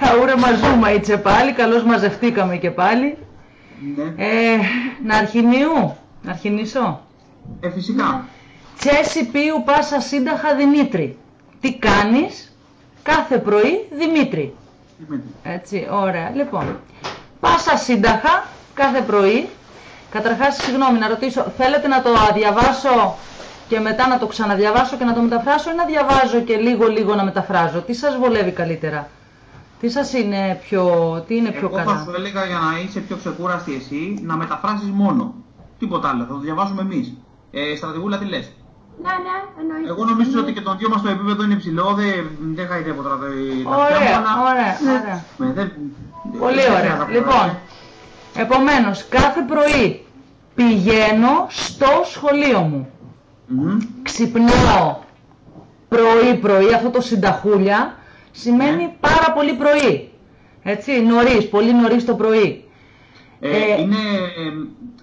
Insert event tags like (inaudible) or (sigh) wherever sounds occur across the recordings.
Χαούρα μαζούμα ήτσε πάλι, καλώς μαζευτήκαμε και πάλι. Ναι. Ε, να αρχινίου, να αρχινήσω. Ε, φυσικά. Τσέσι πίου πάσα σύνταχα Δημήτρη. Τι κάνεις; Κάθε πρωί Δημήτρη. Δημήτρη. Έτσι, ωραία. Λοιπόν, πάσα σύνταχα κάθε πρωί. Καταρχάς, συγγνώμη, να ρωτήσω, θέλετε να το διαβάσω και μετά να το ξαναδιαβάσω και να το μεταφράσω ή να διαβάζω και λίγο-λίγο να μεταφράζω; Τι σας βολεύει καλύτερα; Τι σας είναι πιο, τι είναι πιο Εγώ καλά; θα σου έλεγα για να είσαι πιο ξεκούραστη εσύ να μεταφράσεις μόνο. Τίποτα άλλο. Θα το διαβάσουμε εμείς. Ε, στρατηγούλα τι λες; Ναι, ναι, εννοείται. Εγώ νομίζω ότι και τον δυο μας το επίπεδο είναι υψηλό. Δεν, δεν χαϊδεύω τώρα τα τα αυτιά μου, Ωραία, αλλά- ωραία, Ναι. ωραία. Ναι, δεν- Πολύ δεν ωραία. ξέρω τα Λοιπόν, πράγματα. επομένως, κάθε πρωί πηγαίνω στο σχολείο μου. Μμμ. Ξυπνάω πρωί-πρωί, αυτό το συνταχούλια σημαίνει Ναι. πάρα πολύ πρωί. Έτσι, νωρίς, πολύ νωρίς το πρωί. Ε, Ε, είναι, ε,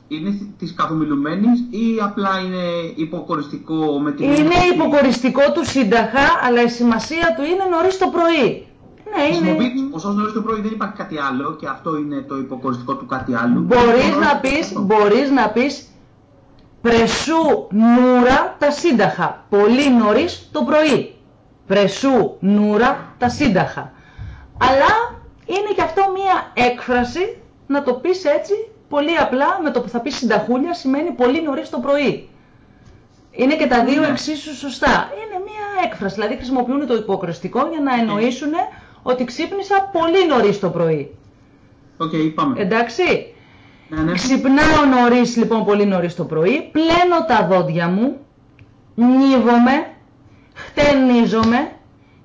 είναι της καθομιλουμένης ή απλά είναι υποκοριστικό με την Είναι έννοια ότι υποκοριστικό του σύνταχα, αλλά η σημασία του είναι νωρίς το πρωί. Ναι, είναι... Χρησιμοποιείται ποσός νωρίς το πρωί, δεν υπάρχει κάτι άλλο και αυτό είναι το υποκοριστικό του κάτι άλλο. Μπορείς Είναι να νωρίς πεις, αυτό. μπορείς να πεις πρεσού νούρα τα σύνταχα. Πολύ νωρίς το πρωί. Πρεσού νούρα τα σύνταχα. Αλλά είναι και αυτό μία έκφραση να το πεις έτσι πολύ απλά με το που θα πεις συνταχούλια σημαίνει πολύ νωρίς το πρωί. Είναι και τα δύο Ναι. εξίσου σωστά. Είναι μία έκφραση, δηλαδή χρησιμοποιούν το υποκριστικό για να εννοήσουν ότι ξύπνησα πολύ νωρίς το πρωί. Οκ, πάμε. Εντάξει. ναι, ναι. Ξυπνάω νωρίς, λοιπόν, πολύ νωρίς το πρωί, πλένω τα δόντια μου, νύβομαι, χτενίζομαι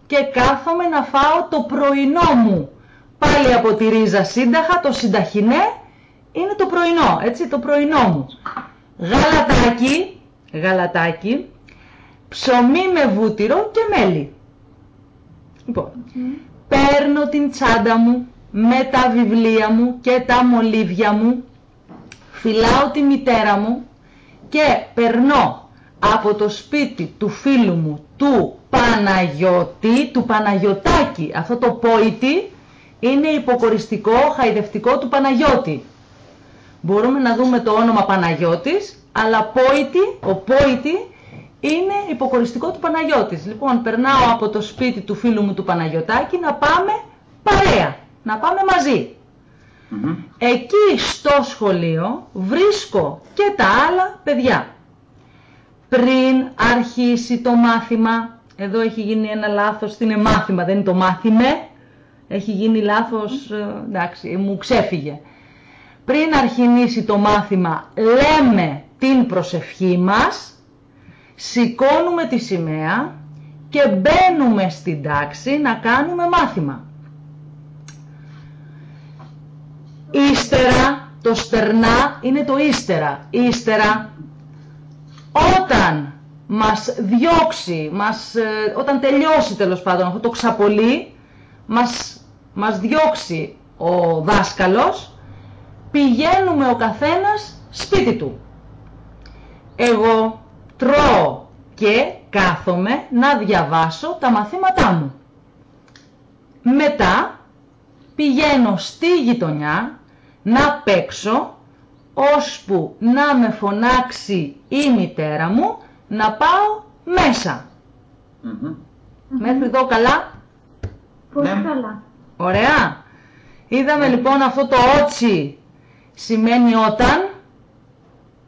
και κάθομαι να φάω το πρωινό μου. Πάλι από τη ρίζα σύνταχα, το συνταχινέ είναι το πρωινό, έτσι, το πρωινό μου. Γαλατάκι, γαλατάκι, ψωμί με βούτυρο και μέλι. Λοιπόν, παίρνω την τσάντα μου με τα βιβλία μου και τα μολύβια μου, φυλάω τη μητέρα μου και περνώ από το σπίτι του φίλου μου του Παναγιώτη, του Παναγιωτάκη. Αυτό το πόητι είναι υποκοριστικό, χαϊδευτικό του Παναγιώτη. Μπορούμε να δούμε το όνομα Παναγιώτης, αλλά πόητι, ο πόητι είναι υποκοριστικό του Παναγιώτης. Λοιπόν, περνάω από το σπίτι του φίλου μου του Παναγιωτάκη να πάμε παρέα, να πάμε μαζί. Μμμ. Εκεί στο σχολείο βρίσκω και τα άλλα παιδιά. Πριν αρχίσει το μάθημα, εδώ έχει γίνει ένα λάθος, είναι μάθημα, δεν είναι το μάθημε, έχει γίνει λάθος, ε, εντάξει, μου ξέφυγε. Πριν αρχινήσει το μάθημα, λέμε την προσευχή μας, σηκώνουμε τη σημαία και μπαίνουμε στην τάξη να κάνουμε μάθημα. Ύστερα, το στερνά είναι το ύστερα. Ύστερα, όταν μας διώξει, μας, ε, όταν τελειώσει τέλος πάντων αυτό το ξαπολύ, μας, μας διώξει ο δάσκαλος, πηγαίνουμε ο καθένας σπίτι του. Εγώ τρώω και κάθομαι να διαβάσω τα μαθήματά μου. Μετά πηγαίνω στη γειτονιά να παίξω ώσπου να με φωνάξει η μητέρα μου να πάω μέσα. Μμμ. Μέχρι εδώ καλά; Πολύ Ναι. καλά. Ωραία. Είδαμε λοιπόν αυτό το ότσι σημαίνει όταν.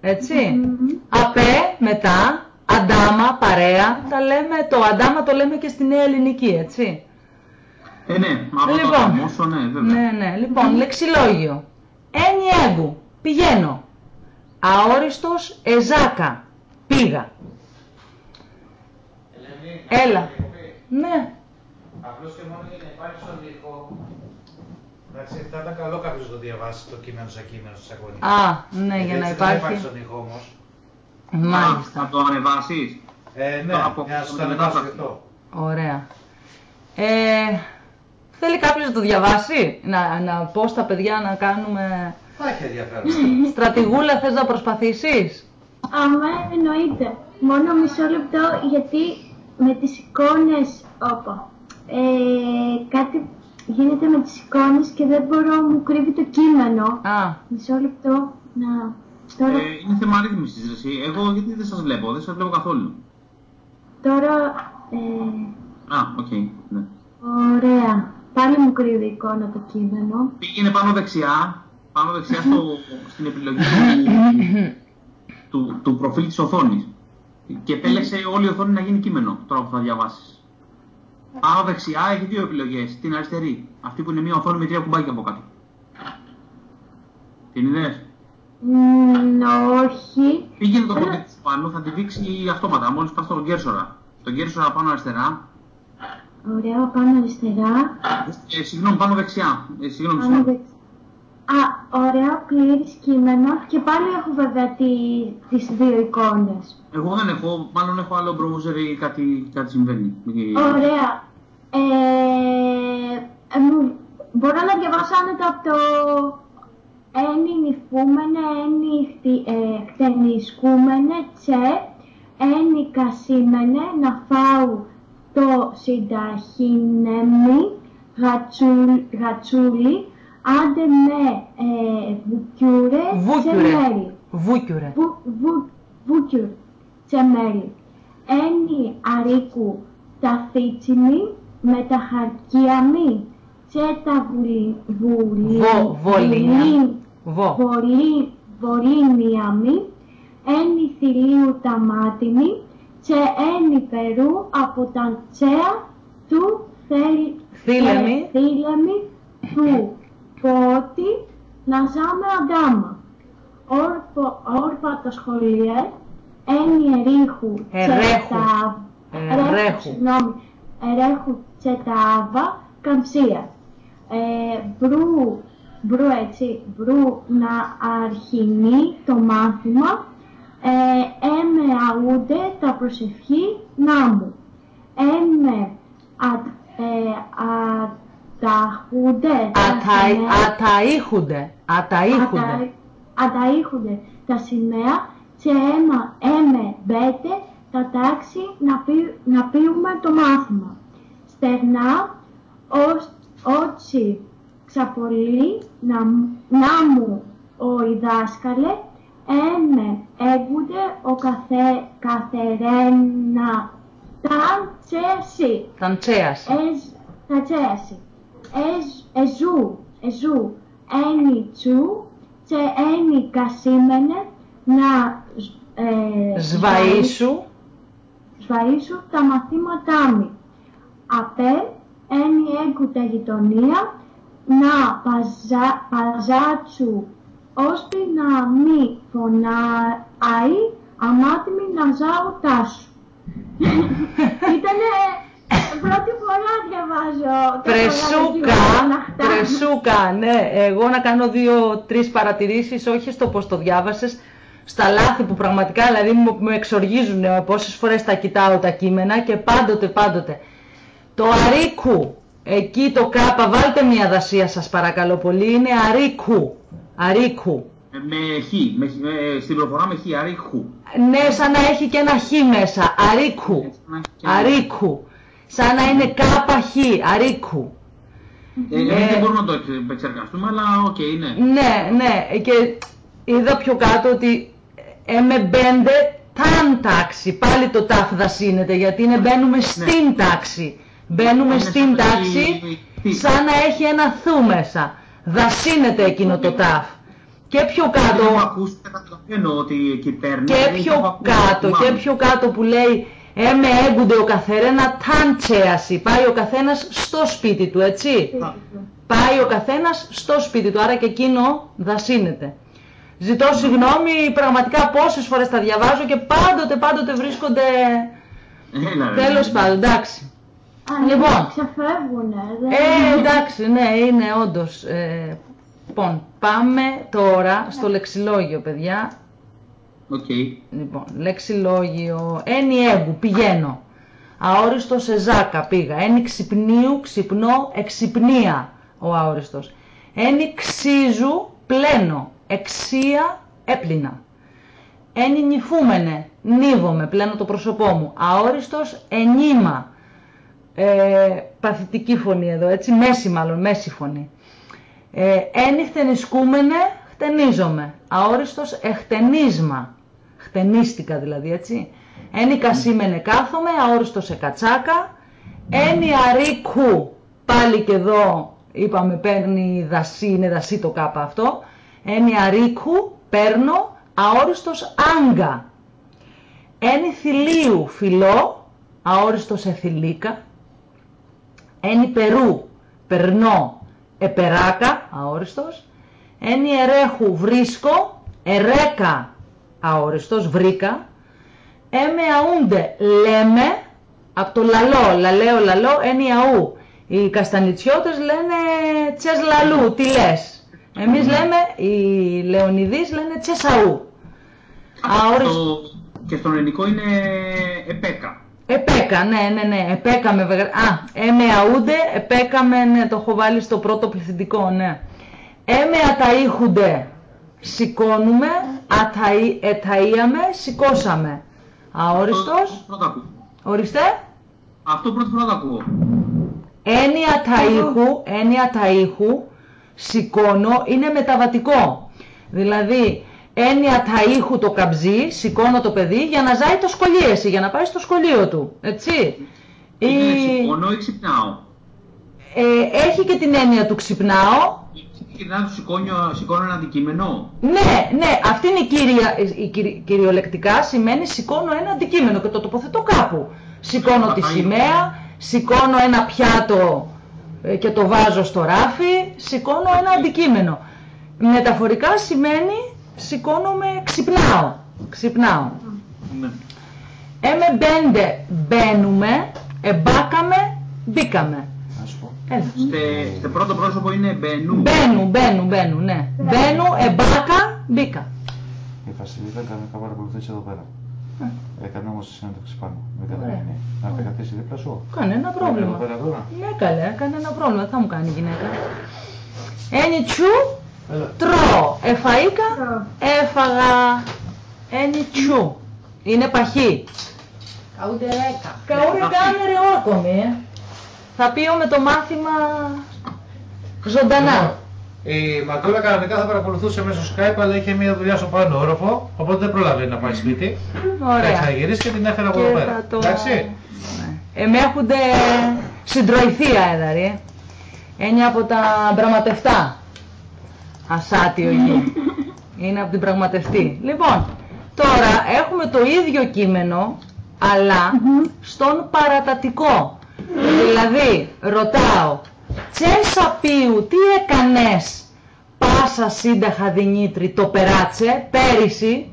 Έτσι. Μμμ. Απέ μετά. Αντάμα, παρέα. Τα λέμε, το αντάμα το λέμε και στη νέα ελληνική, έτσι. Ε, ναι, μα από το Λοιπόν. γαμώσω, ναι, βέβαια. Ναι, ναι. Λοιπόν, λεξιλόγιο. Ένι έγκου. Πηγαίνω. Αόριστος εζάκα. Πήγα. Ελένη, Έλα. διακοπή. Ναι. Απλώς και μόνο για να υπάρχει στον τοίχο. Εντάξει, θα ήταν καλό κάποιος να το διαβάσει το κείμενο σαν κείμενο στη σακονή. Α, ναι, για να Δεν υπάρχει υπάρχει. στον τοίχο όμως. Α, θα Μάλιστα. το ανεβάσεις; Ε, ναι, Τώρα από- για να σου από τα την ανεβάσω μετάφραση. γι' αυτό. Ωραία. Ε, θέλει κάποιος να το διαβάσει, να, να πω στα παιδιά να κάνουμε... Θα έχει ενδιαφέρον. (laughs) Στρατηγούλα, θες να προσπαθήσεις; Άμα εννοείται. Μόνο μισό λεπτό γιατί με τις εικόνες όπα. Ε, κάτι γίνεται με τις εικόνες και δεν μπορώ, μου κρύβει το κείμενο. Α, Μισό λεπτό να... Τώρα, Ε, είναι θέμα αρρύθμισης, ρε εσύ. Εγώ γιατί δεν σας βλέπω, δεν σας βλέπω καθόλου. τώρα, ε, Α, οκ, ναι. ωραία. Πάλι μου κρύβει η εικόνα το κείμενο. Πήγαινε πάνω δεξιά, πάνω δεξιά στο, στην επιλογή του, του, του προφίλ της οθόνης. Και επέλεξε όλη η οθόνη να γίνει κείμενο, τώρα που θα διαβάσεις. Πάνω δεξιά έχει δύο επιλογές, την αριστερή. Αυτή που είναι μια οθόνη με τρία κουμπάκια από κάτω. Την είδες; Μ, όχι. Πήγαινε το Έλα. πόδι της πάνω, θα τη δείξει αυτόματα, μόλις πας στον κέρσορα. Τον κέρσορα πάνω αριστερά, Ωραία, πάνω αριστερά. ε, συγγνώμη, πάνω δεξιά. Ε, συγγνώμη, Πάνω συγγνώμη. δεξιά. Α, ωραία, πλήρης κείμενο. Και πάλι έχω βέβαια τη, τις δύο εικόνες. Εγώ δεν έχω, μάλλον έχω άλλο browser ή κάτι, κάτι συμβαίνει. Ε, Ωραία. Ε, ε, μου- μπορώ να διαβάσω άνετα από το ένι νυφούμενε, ένι χτι- ε, χτενισκούμενε, τσε, ένι κασίμενε, να φάω το συνταχύνεμι, γατσούλ, γατσούλι, άντε με ε, βουκιούρε, βούκιουρε. τσεμέλι. Βούκιουρε. Βου, βου, βούκιουρ, τσεμέλι. Ένι αρίκου τα θίτσιμι με τα χαρκία μη. Τσε τα βουλι, βουλι, Βο, βολίνια. βουλί- Βο. βολί, βολίνια μη. Ένι θηλίου τα μάτιμι. Τσε ένι περού από τα τσέα του θέλ- Θήλεμι. θήλεμι του πότι να ζάμε αντάμα. Όρπο, όρπα το σχολείο, ένι ερίχου Ερέχου. τσετά- Ερέχου. ερέχου, συγγνώμη, ερέχου τσετάβα καμψία. Ε, μπρου, μπρου έτσι, μπρου να αρχινεί το μάθημα, ε, έμε αούντε τα προσευχή να μου. Έμε α, ε, αταχούνται τα Ατα- σημαία- Αταΐχουνται. Αταΐχουνται. Ατα- Αταΐχουνται τα σημαία και έμα, έμε μπέτε τα τάξη να, πει, να πείουμε το μάθημα. Στερνά ως, ότσι ξαπολύει να, μ- να μου ο η δάσκαλε έμε έγγονται ο καθε, καθερένα τα τσέσι. Ταντσέας. Εζού, εζού, ένι τσου, και ένι κασίμενε να σ- ε, Σβαΐσου. σβαΐσου τα μαθήματά μου. Απέ, ένι έγκου τα γειτονία, να παζά, παζάτσου, ώστε να μη φωνάει, αμάτιμη να ζάω τάσου. (laughs) Ήτανε πρώτη φορά διαβάζω. τα Πρεσούκα, παραλογισμένα αυτά. πρεσούκα, ναι. Εγώ να κάνω δύο-τρεις παρατηρήσεις, όχι στο πώς το διάβασες, στα λάθη που πραγματικά δηλαδή μου, με εξοργίζουν ε, πόσες φορές τα κοιτάω τα κείμενα και πάντοτε, πάντοτε. Το αρίκου, εκεί το κάπα, βάλτε μια δασία σας παρακαλώ πολύ, είναι αρίκου. Αρίκου. Ε, Με χ, με, χ, ε, στην προφορά με χ, αρίχου. Ναι, σαν να έχει και ένα χ μέσα. Αρίκου. Έτσι, να έχει και ένα. Αρίκου. Σαν να είναι κάπα χ. Αρίκου. Ε, εμείς δεν μπορούμε να το εξε- επεξεργαστούμε, αλλά οκ, ναι. Ναι, ναι. Και είδα πιο κάτω ότι έμε μπέντε ταν τάξη. Πάλι το τάφ δασύνεται γιατί είναι μπαίνουμε στην τάξη. Μπαίνουμε Είναι στην σαν να τάξη έχει τι. σαν να έχει ένα θου μέσα. Δασύνεται εκείνο το τάφ. Και πιο Δεν έχω κάτω, ακούσει, δεν καταλαβαίνω ότι εκεί παίρνει. και δεν το έχω πιο ακούσει, κάτω, θυμάμαι. και πιο κάτω που λέει έμε έγκουνται ο καθένα ταν τσέαση. Πάει ο καθένας στο σπίτι του, έτσι. Πάει ο καθένας στο σπίτι του, άρα και εκείνο δασύνεται. Ζητώ συγγνώμη, πραγματικά πόσες φορές τα διαβάζω και πάντοτε, πάντοτε βρίσκονται... Έλα, ρε. Τέλος πάντων, εντάξει. Α, ναι, Λοιπόν. Ξεφεύγουνε. δεν- Ε, εντάξει, ναι, είναι όντως. Ε, λοιπόν, πάμε τώρα στο λεξιλόγιο, παιδιά. Οκ. Λοιπόν, λεξιλόγιο, ένι έγκου, πηγαίνω. Αόριστος εζάκα πήγα. Ένι ξυπνίου, ξυπνώ, εξυπνία ο αόριστος. Ένι ξύζου, πλένω. Εξία, έπλυνα. Ένι νυφούμενε, νύβομαι, πλένω το πρόσωπό μου. Αόριστος, ενήμα. ε, παθητική φωνή εδώ, έτσι, μέση μάλλον, μέση φωνή. Ε, ένι χτενισκούμενε, χτενίζομαι. Αόριστος εχτενίσμα. Χτενίστηκα δηλαδή, έτσι. Ένι κασίμενε κάθομαι, αόριστος εκατσάκα. Ένι αρίκου, πάλι και εδώ είπαμε παίρνει δασί, είναι δασί το κάπα αυτό. Ένι αρίκου, παίρνω, αόριστος άγκα. Ένι θηλίου, φιλό, αόριστος εθιλίκα. Ένι περού, περνώ, επεράκα, αόριστος. Ένι ερέχου, βρίσκω, ερέκα, αόριστος, βρήκα. Έμε αούντε, λέμε, από το λαλό, λαλέο, λαλό, ένι αού. Οι καστανιτσιώτες λένε τσες λαλού, τι λες. Εμείς λέμε, οι Λεωνιδείς λένε τσεσαού. Αόριστο... Και στον ελληνικό είναι επέκα. Επέκα, ναι, ναι, ναι. Επέκαμε. Α, έμε αούντε, επέκαμε, ναι, το έχω βάλει στο πρώτο πληθυντικό, ναι. Έμε αταΐχουντε, σηκώνουμε, αταΐ, εταΐαμε, σηκώσαμε. Αόριστος. Ορίστε. Αυτό πρώτη φορά το ακούω. Έννοια ταΐχου, έννοια ταΐχου, σηκώνω, είναι μεταβατικό. Δηλαδή, έννοια ταΐχου το καμπζί, σηκώνω το παιδί για να ζάει το σχολείο για να πάει στο σχολείο του. Έτσι. Είναι ή... σηκώνω ή ξυπνάω; Ε, έχει και την έννοια του ξυπνάω. Και να του σηκώνω, σηκώνω ένα αντικείμενο. Ναι, ναι, αυτή είναι η κύρια, η, κυριολεκτικά σημαίνει σηκώνω ένα αντικείμενο και το τοποθετώ κάπου. Σηκώνω τη σημαία, σηκώνω ένα πιάτο ε, και το βάζω στο ράφι, σηκώνω ένα αντικείμενο. Μεταφορικά σημαίνει σηκώνομαι, ξυπνάω. Ξυπνάω. Ναι. Έμε μπέντε, μπαίνουμε, εμπάκαμε, μπήκαμε. Στο πρώτο πρόσωπο είναι μπαίνου. Μπαίνου, μπαίνου, μπαίνου, ναι. Μπαίνου, εμπάκα, μπήκα. Η Βασιλίδα κανονικά παρακολουθήσει εδώ πέρα. Έκανε όμως τη συνέντευξη πάνω. Δεν καταλαβαίνει. Να επικαθίσει δίπλα σου. Κανένα πρόβλημα. Ναι, καλέ, κανένα πρόβλημα. Θα μου κάνει η γυναίκα. Ένι τσου, τρώω. Εφαΐκα, έφαγα. Ένι τσου. Είναι παχύ. Καούντερέκα. Καούντερέκα είναι ρεόρκομη, ε. Θα πει με το μάθημα ζωντανά. Η Μακούλα κανονικά θα παρακολουθούσε μέσω Skype, αλλά είχε μια δουλειά στο πάνω όροφο, οπότε δεν προλαβαίνει να πάει σπίτι. Ωραία. Θα γυρίσει και την έφερα από εδώ πέρα. Το... Εντάξει. Ναι. Ε, με έχονται συντροηθεί αέδαροι. Έννοια από τα πραγματευτά. Ασάτιο εκεί. Είναι από την πραγματευτή. Λοιπόν, τώρα έχουμε το ίδιο κείμενο, αλλά στον παρατατικό. Δηλαδή, ρωτάω, Τσέσα πίου, τι έκανες; Πάσα σύνταχα Δημήτρη το περάτσε, πέρυσι,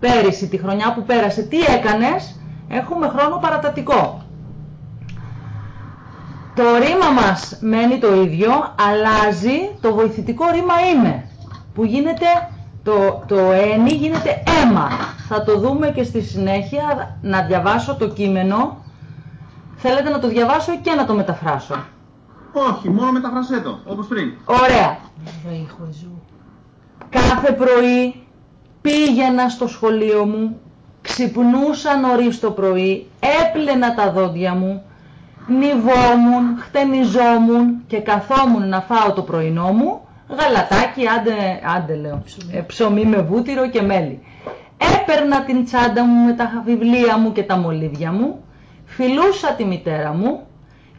πέρυσι τη χρονιά που πέρασε, τι έκανες, έχουμε χρόνο παρατατικό. Το ρήμα μας μένει το ίδιο, αλλάζει το βοηθητικό ρήμα είμαι, που γίνεται, το, το ένι γίνεται αίμα. Θα το δούμε και στη συνέχεια, να διαβάσω το κείμενο. Θέλετε να το διαβάσω και να το μεταφράσω. Όχι, μόνο μεταφρασέ το, όπως πριν. Ωραία. Κάθε πρωί πήγαινα στο σχολείο μου, ξυπνούσα νωρίς το πρωί, έπλαινα τα δόντια μου, νιβόμουν, χτενιζόμουν και καθόμουν να φάω το πρωινό μου, γαλατάκι, άντε, άντε λέω, ε, ψωμί με βούτυρο και μέλι. Έπαιρνα την τσάντα μου με τα βιβλία μου και τα μολύβια μου, φιλούσα τη μητέρα μου,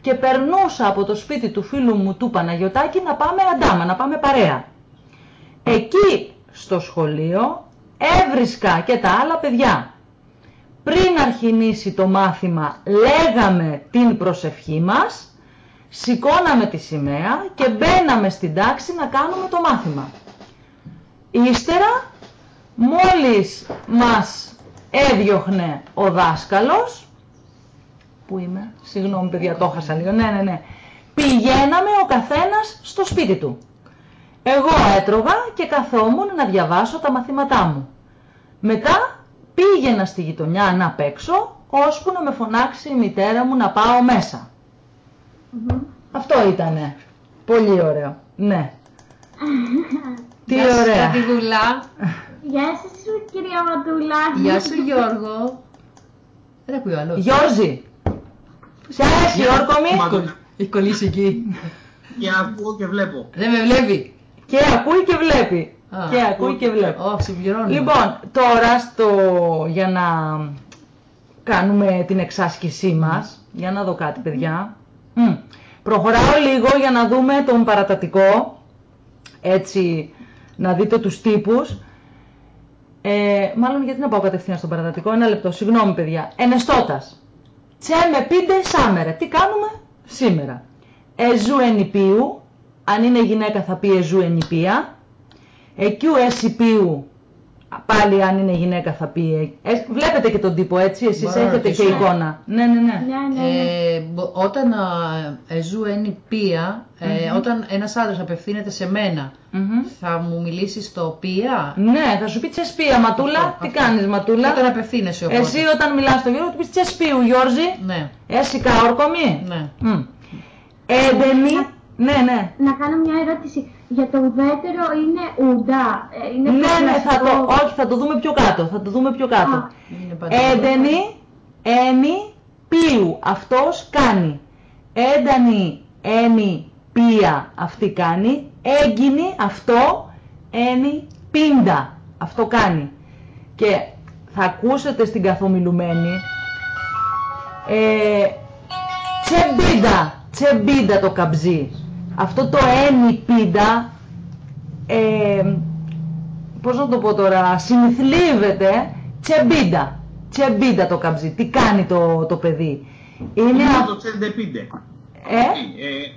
και περνούσα από το σπίτι του φίλου μου του Παναγιωτάκη να πάμε αντάμα, να πάμε παρέα. Εκεί στο σχολείο έβρισκα και τα άλλα παιδιά. Πριν αρχινήσει το μάθημα λέγαμε την προσευχή μας, σηκώναμε τη σημαία και μπαίναμε στην τάξη να κάνουμε το μάθημα. Ύστερα, μόλις μας έδιωχνε ο δάσκαλος, Πού είμαι, συγγνώμη παιδιά, το έχασα λίγο. Ναι, ναι, ναι. Πηγαίναμε ο καθένας στο σπίτι του. Εγώ έτρωγα και καθόμουν να διαβάσω τα μαθήματά μου. Μετά πήγαινα στη γειτονιά να παίξω, ώσπου να με φωνάξει η μητέρα μου να πάω μέσα. Αυτό ήτανε. Πολύ ωραίο. Ναι. (laughs) Τι Γεια ωραία. Γεια σου Γεια σας κυρία Ματούλα. Γεια σου Γιώργο. Δεν ακούει ο άλλος. Γιώργη. Σε αρέσει, όρκομη. Μαντονα. Έχει κολλήσει εκεί. Και ακούω και βλέπω. Δεν με βλέπει. Και ακούει και βλέπει. Α, και ακούει και βλέπει. Ω, συμπληρώνει. Λοιπόν, τώρα στο, για να κάνουμε την εξάσκησή μας, για να δω κάτι παιδιά. Μμ. Προχωράω λίγο για να δούμε τον παρατατικό, έτσι να δείτε τους τύπους. Ε, μάλλον γιατί να πάω κατευθείαν στον παρατατικό, ένα λεπτό, συγγνώμη παιδιά. Ενεστώτας. Τσε με πίντε σάμερε. Τι κάνουμε σήμερα; Εζού ενυπίου, αν είναι γυναίκα θα πει εζού ενυπία. Εκιού εσυπίου, πάλι αν είναι γυναίκα θα πει. ε, ε, βλέπετε και τον τύπο έτσι, εσείς Μπορώ να έχετε και ρωτήσω; εικόνα. Ναι, ναι, ναι. Ναι, ναι, ναι. Ε, μπο- όταν α, ε, ζου είναι πία, ε, όταν ένας άντρας απευθύνεται σε μένα, Μμμ. θα μου μιλήσει στο πία; Ναι, θα σου πει τσεσπία, Ματούλα. Αυτό, Τι αυτό. κάνεις, Ματούλα; και όταν απευθύνεσαι οπότε. Εσύ όταν μιλάς στον Γιώργο, του πεις τσεσπίου, Γιώργη; Ναι, Έσικα όρκομη; ναι. Μμ. Έντενη. Ναι, ναι. Να κάνω μια ερώτηση. Για το ουδέτερο είναι ούντα. ε, Είναι Ναι, πιο ναι, θα το, κλασικό. όχι, θα το δούμε πιο κάτω. Θα το δούμε πιο κάτω. Α. Είναι πάντα- Έντενη, ένι, πίου. Αυτός κάνει. Έντανη, ένι, πία. Αυτή κάνει. Έγκυνη, αυτό, ένι, πίντα. Αυτό κάνει. Και θα ακούσετε στην καθομιλουμένη ε, τσεμπίντα, τσεμπίντα το καμπζί. Αυτό το ένι πίντα, ε, πώς να το πω τώρα, συνηθλίβεται τσεμπίντα. Τσεμπίντα το καμπζί. Τι κάνει το, το παιδί. Είναι, Είναι α- το τσέντε πίντε. ε, Ε,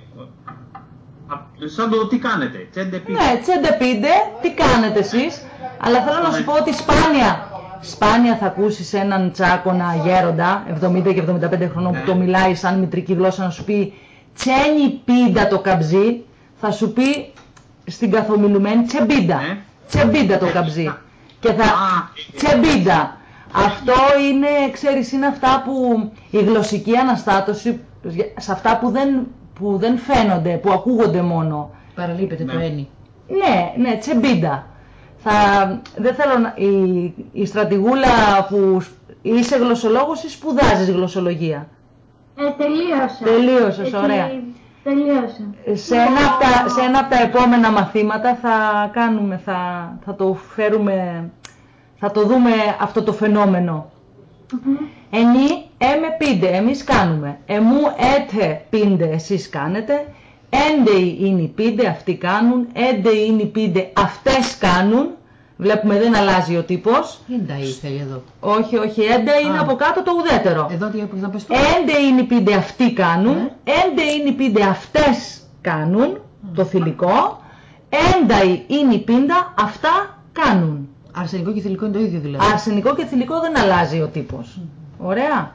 α, σαν το τι κάνετε. Τσέντε πίντε. ναι, τσεντεπίντε, τι κάνετε εσείς. Αλλά θέλω να σου πω ότι σπάνια, σπάνια θα ακούσεις έναν τσάκονα γέροντα, 70 και 75 χρονών που Ναι. το μιλάει σαν μητρική γλώσσα να σου πει τσένι πίντα το καμπζί, θα σου πει στην καθομιλουμένη τσεμπίντα. Ναι. Τσεμπίντα το καμπζί. Και θα... Α, ε, Τσεμπίντα. Αυτό είναι, ξέρεις, είναι αυτά που η γλωσσική αναστάτωση, σε αυτά που δεν, που δεν φαίνονται, που ακούγονται μόνο. Παραλείπεται το Ναι. ένι. Ναι, ναι, τσεμπίντα. Θα, δεν θέλω να, η, η στρατηγούλα που σ- είσαι γλωσσολόγος ή σπουδάζεις γλωσσολογία; Ε, τελείωσα. Τελείωσες, Έτσι, ωραία. Τελείωσα. Σε ένα, από τα, σε ένα από τα επόμενα μαθήματα θα κάνουμε, θα, θα το φέρουμε, θα το δούμε αυτό το φαινόμενο. Μμμ. Ενή, έμε πίντε, εμείς κάνουμε. Εμού έτε πίντε, εσείς κάνετε. Έντεοι είναι οι πίντε, αυτοί κάνουν. Έντεοι είναι οι πίντε, αυτές κάνουν. Βλέπουμε δεν αλλάζει ο τύπος. Έντα ήθελε εδώ. Όχι, όχι, έντεοι είναι Α. από κάτω το ουδέτερο. Εδώ τι θα πες το. Έντεοι είναι οι πίντε, αυτοί κάνουν. Ναι. Έντεοι είναι οι πίντε, αυτές κάνουν. Το θηλυκό. Ένταοι είναι οι πίντα, αυτά κάνουν. Αρσενικό και θηλυκό είναι το ίδιο δηλαδή. Αρσενικό και θηλυκό δεν αλλάζει ο τύπος. Ωραία.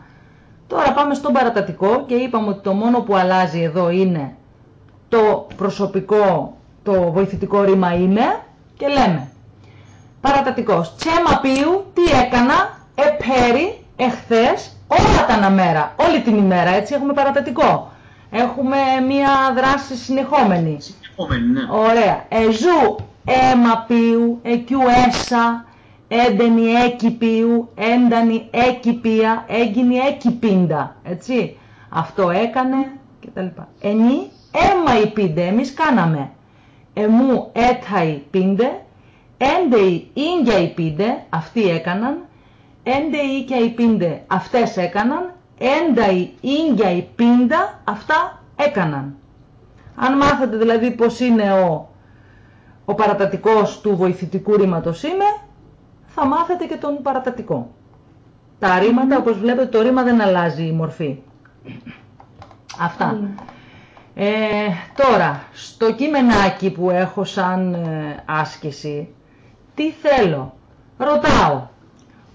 Τώρα πάμε στον παρατατικό και είπαμε ότι το μόνο που αλλάζει εδώ είναι το προσωπικό, το βοηθητικό ρήμα είναι και λέμε παρατατικός. Τσέμα πίου, τι έκανα, επέρι, εχθές, όλα τα αναμέρα, όλη την ημέρα, έτσι έχουμε παρατατικό. Έχουμε μία δράση συνεχόμενη. Επόμενη, ναι. Ωραία. Εζού αίμα πίου, εκιού έσα, έντενη έκη πίου, έντανη έκη πία, έγκυνη έκη πίντα. Έτσι. Αυτό έκανε κτλ. Ενή αίμα η πίντε, εμείς κάναμε. Εμού έθαει πίντε, έντεοι ίγκια οι πίντε, αυτοί έκαναν, έντεοι οίκια οι πίντε, αυτές έκαναν, ένταοι ίγκια οι πίντα, αυτά έκαναν. Αν μάθετε δηλαδή πώς είναι ο, ο παρατατικός του βοηθητικού ρήματος είμαι, θα μάθετε και τον παρατατικό. Τα ρήματα, όπως βλέπετε, το ρήμα δεν αλλάζει η μορφή. Αυτά. Ε, τώρα, στο κείμενάκι που έχω σαν ε, άσκηση, τι θέλω; Ρωτάω.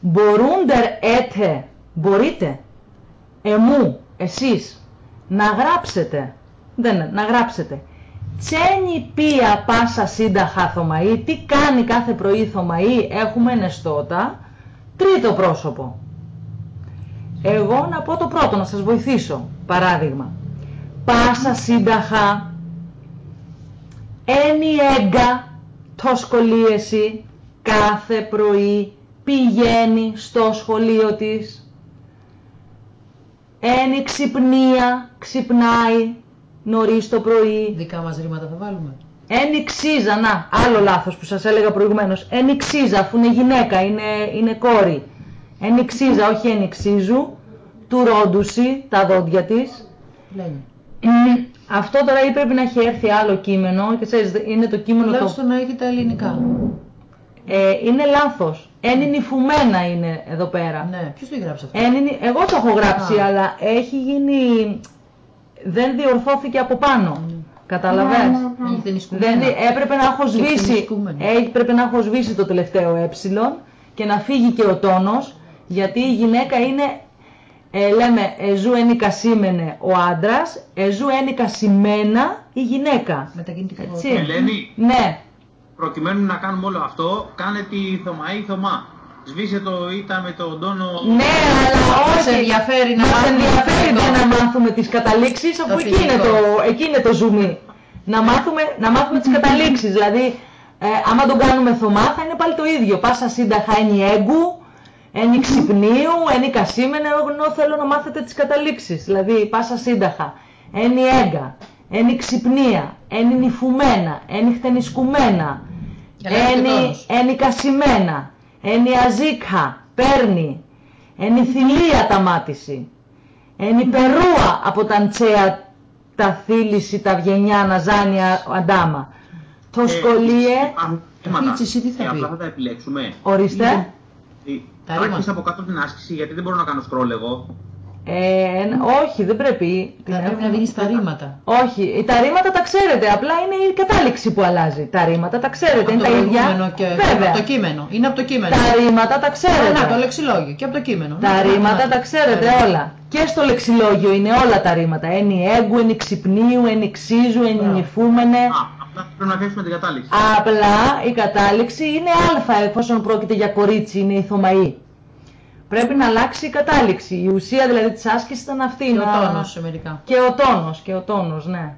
Μπορούντερ έτε, μπορείτε, εμού, εσείς, να γράψετε, δεν, να γράψετε, τσένι πία πάσα σύντα χάθομαΐ, τι κάνει κάθε πρωί θωμαΐ, έχουμε νεστότα, τρίτο πρόσωπο. Εγώ να πω το πρώτο, να σας βοηθήσω, παράδειγμα. Πάσα σύνταχα, ένι έγκα, το σχολίεση, κάθε πρωί πηγαίνει στο σχολείο της. Ένι ξυπνία, ξυπνάει νωρίς το πρωί. Δικά μας ρήματα θα βάλουμε. Ένι ξύζα, να, άλλο λάθος που σας έλεγα προηγουμένως. Ένι ξύζα, αφού είναι γυναίκα, είναι, είναι κόρη. Ένι ξύζα, όχι ένι ξύζου. Του ρόντουση, τα δόντια της. Λένε. Αυτό τώρα ή πρέπει να έχει έρθει άλλο κείμενο και ξέρεις, είναι το κείμενο το... Τουλάχιστον να έχει τα ελληνικά. Ε, είναι λάθος. Ένι νυφουμένα είναι εδώ πέρα. Ναι, ποιος το γράψει αυτό; Ένι νυ- εγώ το έχω γράψει, Α. αλλά έχει γίνει... Δεν διορθώθηκε από πάνω. Καταλαβες; Ναι, ναι, ναι. Έχει ταινισκουμένα. Δεν, έπρεπε να έχω σβήσει, ταινισκούμενο. έπρεπε να έχω σβήσει το τελευταίο ε και να φύγει και ο τόνος, γιατί η γυναίκα είναι, ε, λέμε, εζού ένι κασίμενε ο άντρας, εζού ένι κασιμένα η γυναίκα. Μετακινητικό. Έτσι. Ελένη, Ναι, προκειμένου να κάνουμε όλο αυτό, κάνε τη Θωμαή Θωμά. Σβήσε το ήτα με τον τόνο. ναι, αλλά Μας όχι. ενδιαφέρει να Μας μάθουμε ενδιαφέρει το δεν φυσικό. να μάθουμε τις καταλήξεις, αφού Το εκεί είναι φυσικό. το, εκεί είναι το ζουμί. Να μάθουμε, να μάθουμε τις καταλήξεις, δηλαδή, ε, άμα τον κάνουμε θωμά θα είναι πάλι το ίδιο. Πάσα σύνταχα ένι έγκου, ένι ξυπνίου, ένι κασίμενε, ενώ θέλω να μάθετε τις καταλήξεις. Δηλαδή, πάσα σύνταχα, ένι έγκα, ένι ξυπνία, ένι νυφουμένα, ένι χτενισκουμένα, Και να έρθει ο ένι, τόνος. ένι κασιμένα, ένι αζίκχα, παίρνει, ένι θηλία τα μάτιση, ένι περούα από τα ντσέα τα θύληση, τα βγενιά, ναζάνια, αντάμα. Το Ε, σκολίε, υπάρχουν θέματα. Φίτσι, εσύ τι θα Και πει; απλά θα τα επιλέξουμε. ορίστε, Τα Θα ρήματα. αρχίσει από κάτω την άσκηση, γιατί δεν μπορώ να κάνω scroll εγώ. Ε, όχι δεν πρέπει. Θα πρέπει να δίνεις τα ρήματα. Όχι, τα ρήματα τα ξέρετε, απλά είναι η κατάληξη που αλλάζει. Τα ρήματα τα ξέρετε, Από είναι το τα ίδια. προηγούμενο και Βέβαια, από το κείμενο. Είναι από το κείμενο. τα ρήματα τα ξέρετε. Να, το λεξιλόγιο και από το κείμενο. Τα Να, να, ρήματα να. τα ξέρετε Ωραία. όλα. Και στο λεξιλόγιο είναι όλα τα ρήματα. Ένι έγκου, ένι ξυπνίου, ένι ξύζου, ένι Μπράβο. νυφούμενε. Α, απλά πρέπει να φτιάξουμε την κατάληξη. Απλά η κατάληξη είναι α εφόσον πρόκειται για κορίτσι, είναι η Θωμαή. Πρέπει να αλλάξει η κατάληξη. Η ουσία δηλαδή της άσκησης ήταν αυτή. Και ο να- τόνος σε μερικά. Και ο τόνος, και ο τόνος, ναι.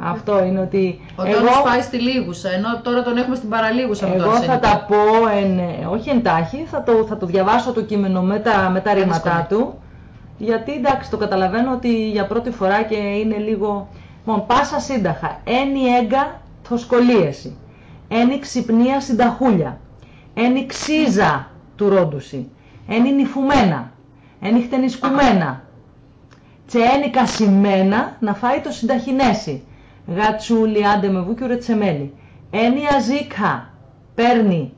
Αυτό είναι ότι Ο εγώ, τόνος πάει στη λίγουσα, ενώ τώρα τον έχουμε στην παραλίγουσα με το εγώ θα αρσενικό. τα πω, εν, όχι εντάχει, θα το, θα το διαβάσω το κείμενο με τα, με τα ρήματά δύσκολο. του. Γιατί εντάξει, το καταλαβαίνω ότι για πρώτη φορά και είναι λίγο... Λοιπόν, πάσα σύνταχα. Ένι έγκα το σκολίεση. Ένι ξυπνία συνταχούλια. Ένι ξύζα του ρόντουση. Ένι νυφουμένα. Ένι χτενισκουμένα. Τσένι κασιμένα να φάει το συνταχινέσι. Γατσούλι άντε με βούκιο ρετσεμέλι. Ένι αζίκα παίρνει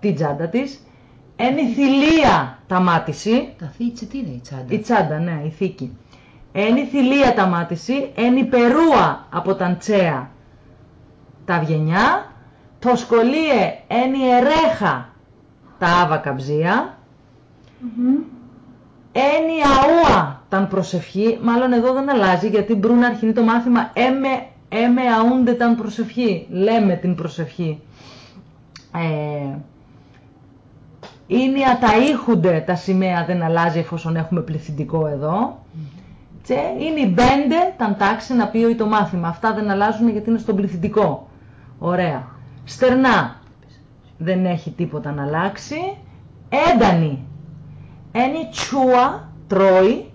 την τσάντα της. Ένι θηλία τα μάτιση. Τα θίτσε τι είναι η τσάντα; Η τσάντα, ναι, η θήκη. Ένι θηλία τα μάτιση. Ένι περούα από τα ντσέα τα βγενιά. Το σκολίε ένι ερέχα τα άβα καμψία. Ένι αούα ταν προσευχή, μάλλον εδώ δεν αλλάζει γιατί μπρούν να αρχινεί το μάθημα έμε, έμε αούντε ταν προσευχή, λέμε την προσευχή. Ε, είναι αταΐχουντε τα σημαία δεν αλλάζει εφόσον έχουμε πληθυντικό εδώ. Και είναι η μπέντε ταν τάξη να πει το μάθημα. Αυτά δεν αλλάζουν γιατί είναι στον πληθυντικό. Ωραία. Στερνά. Δεν έχει τίποτα να αλλάξει. Έντανη. Ένι τσούα τρώει.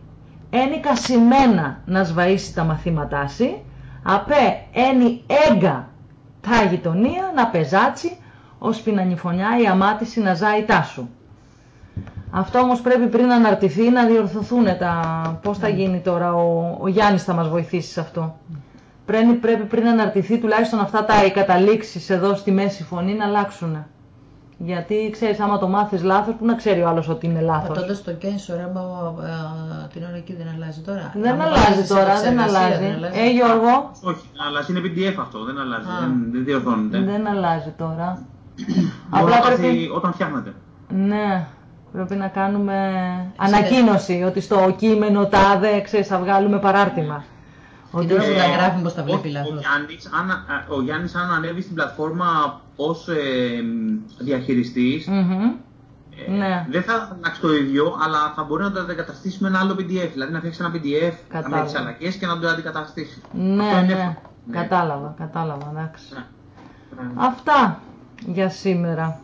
Ένι κασιμένα να σβαίσει τα μαθήματά σι. Απέ ένι έγκα τα γειτονία να πεζάτσι ως πινανιφωνιά η αμάτιση να ζάει τάσου. Αυτό όμως πρέπει πριν αναρτηθεί να διορθωθούν τα... Πώς θα γίνει τώρα, ο, ο Γιάννης θα μας βοηθήσει σε αυτό. Πρέπει, πρέπει πριν αναρτηθεί τουλάχιστον αυτά τα οι καταλήξεις εδώ στη μέση φωνή να αλλάξουν. Γιατί ξέρεις άμα το μάθεις λάθος, πού να ξέρει ο άλλος ότι είναι λάθος; Πατώντας το κένσο ρέμα ε, την ώρα εκεί δεν αλλάζει τώρα. Δεν Άμα αλλάζει βάζεις τώρα, δεν επεξεργασία, αλλάζει. Ε, Γιώργο, Όχι, αλλά είναι PDF αυτό, δεν αλλάζει, Α. δεν, δεν διορθώνεται. δεν αλλάζει τώρα. Μπορεί Απλά να πάθει πρέπει... όταν φτιάχνετε. Ναι, πρέπει να κάνουμε ανακοίνωση ότι στο κείμενο τάδε, ξέρεις, θα βγάλουμε παράρτημα. Την ώρα που τα Ε, γράφει πώς τα βλέπει όχι, Ο λάθος. Γιάννης, αν, α, ο Γιάννης αν ανέβει στην πλατφόρμα ως ε, διαχειριστής, Μμμ. ε, Ναι. δεν θα αλλάξει το ίδιο, αλλά θα μπορεί να το αντικαταστήσει με ένα άλλο PDF. Δηλαδή να φτιάξει ένα PDF με Κατάλαβα. τις αλλαγές και να το αντικαταστήσει. Ναι, Αυτό είναι ναι, εύκολο. Ναι. κατάλαβα, κατάλαβα, εντάξει. Ναι. Αυτά για σήμερα.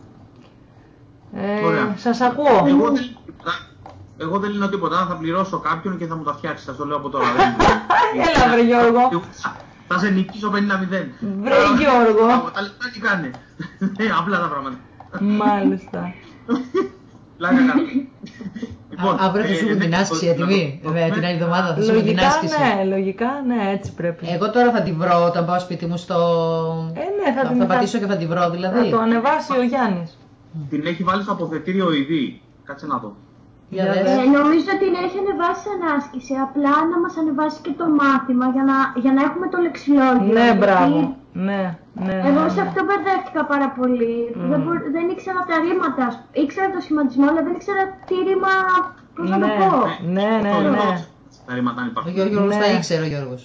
Ε, Ωραία. σας ακούω. Εγώ δεν- εγώ δεν λύνω τίποτα. Θα πληρώσω κάποιον και θα μου τα φτιάξει. Θα το λέω από τώρα. δεν είναι. (laughs) Έλα, βρε Γιώργο. Θα σε νικήσω 50-0. Βρε, Γιώργο. Τα λεπτά τι κάνε. Ε, Απλά τα πράγματα. Μάλιστα. Πλάκα κάνω. Λοιπόν, Α- Αύριο θα ε, σου έχουν ναι, την άσκηση το- έτοιμη. το- Βέβαια, το- την άλλη εβδομάδα θα σου έχουν την Λογικά άσκηση. ναι, λογικά ναι, έτσι πρέπει. Εγώ τώρα θα τη βρω όταν πάω σπίτι μου στο. Ε, ναι, θα θα, την- θα θα- πατήσω και θα τη βρω δηλαδή. Θα το ανεβάσει ο Γιάννης. Την έχει βάλει στο αποθετήριο ήδη. Κάτσε να δω. Για Για δες. δες. Ε, νομίζω ότι την έχει ανεβάσει σαν άσκηση, απλά να μας ανεβάσει και το μάθημα για να, για να έχουμε το λεξιλόγιο. Ναι, γιατί μπράβο. Ναι, ναι, ναι. Εγώ ναι. σε αυτό μπερδεύτηκα πάρα πολύ. Δεν, μπο- δεν ήξερα τα ρήματα. Ήξερα το σχηματισμό, αλλά δεν ήξερα τι ρήμα. Πώς να το Ναι. πω. Ναι, ναι, Αυτό είναι ναι. το- Τα ρήματα αν Ο υπάρχουν. Γιώργος Ναι. τα ήξερε ο Γιώργος.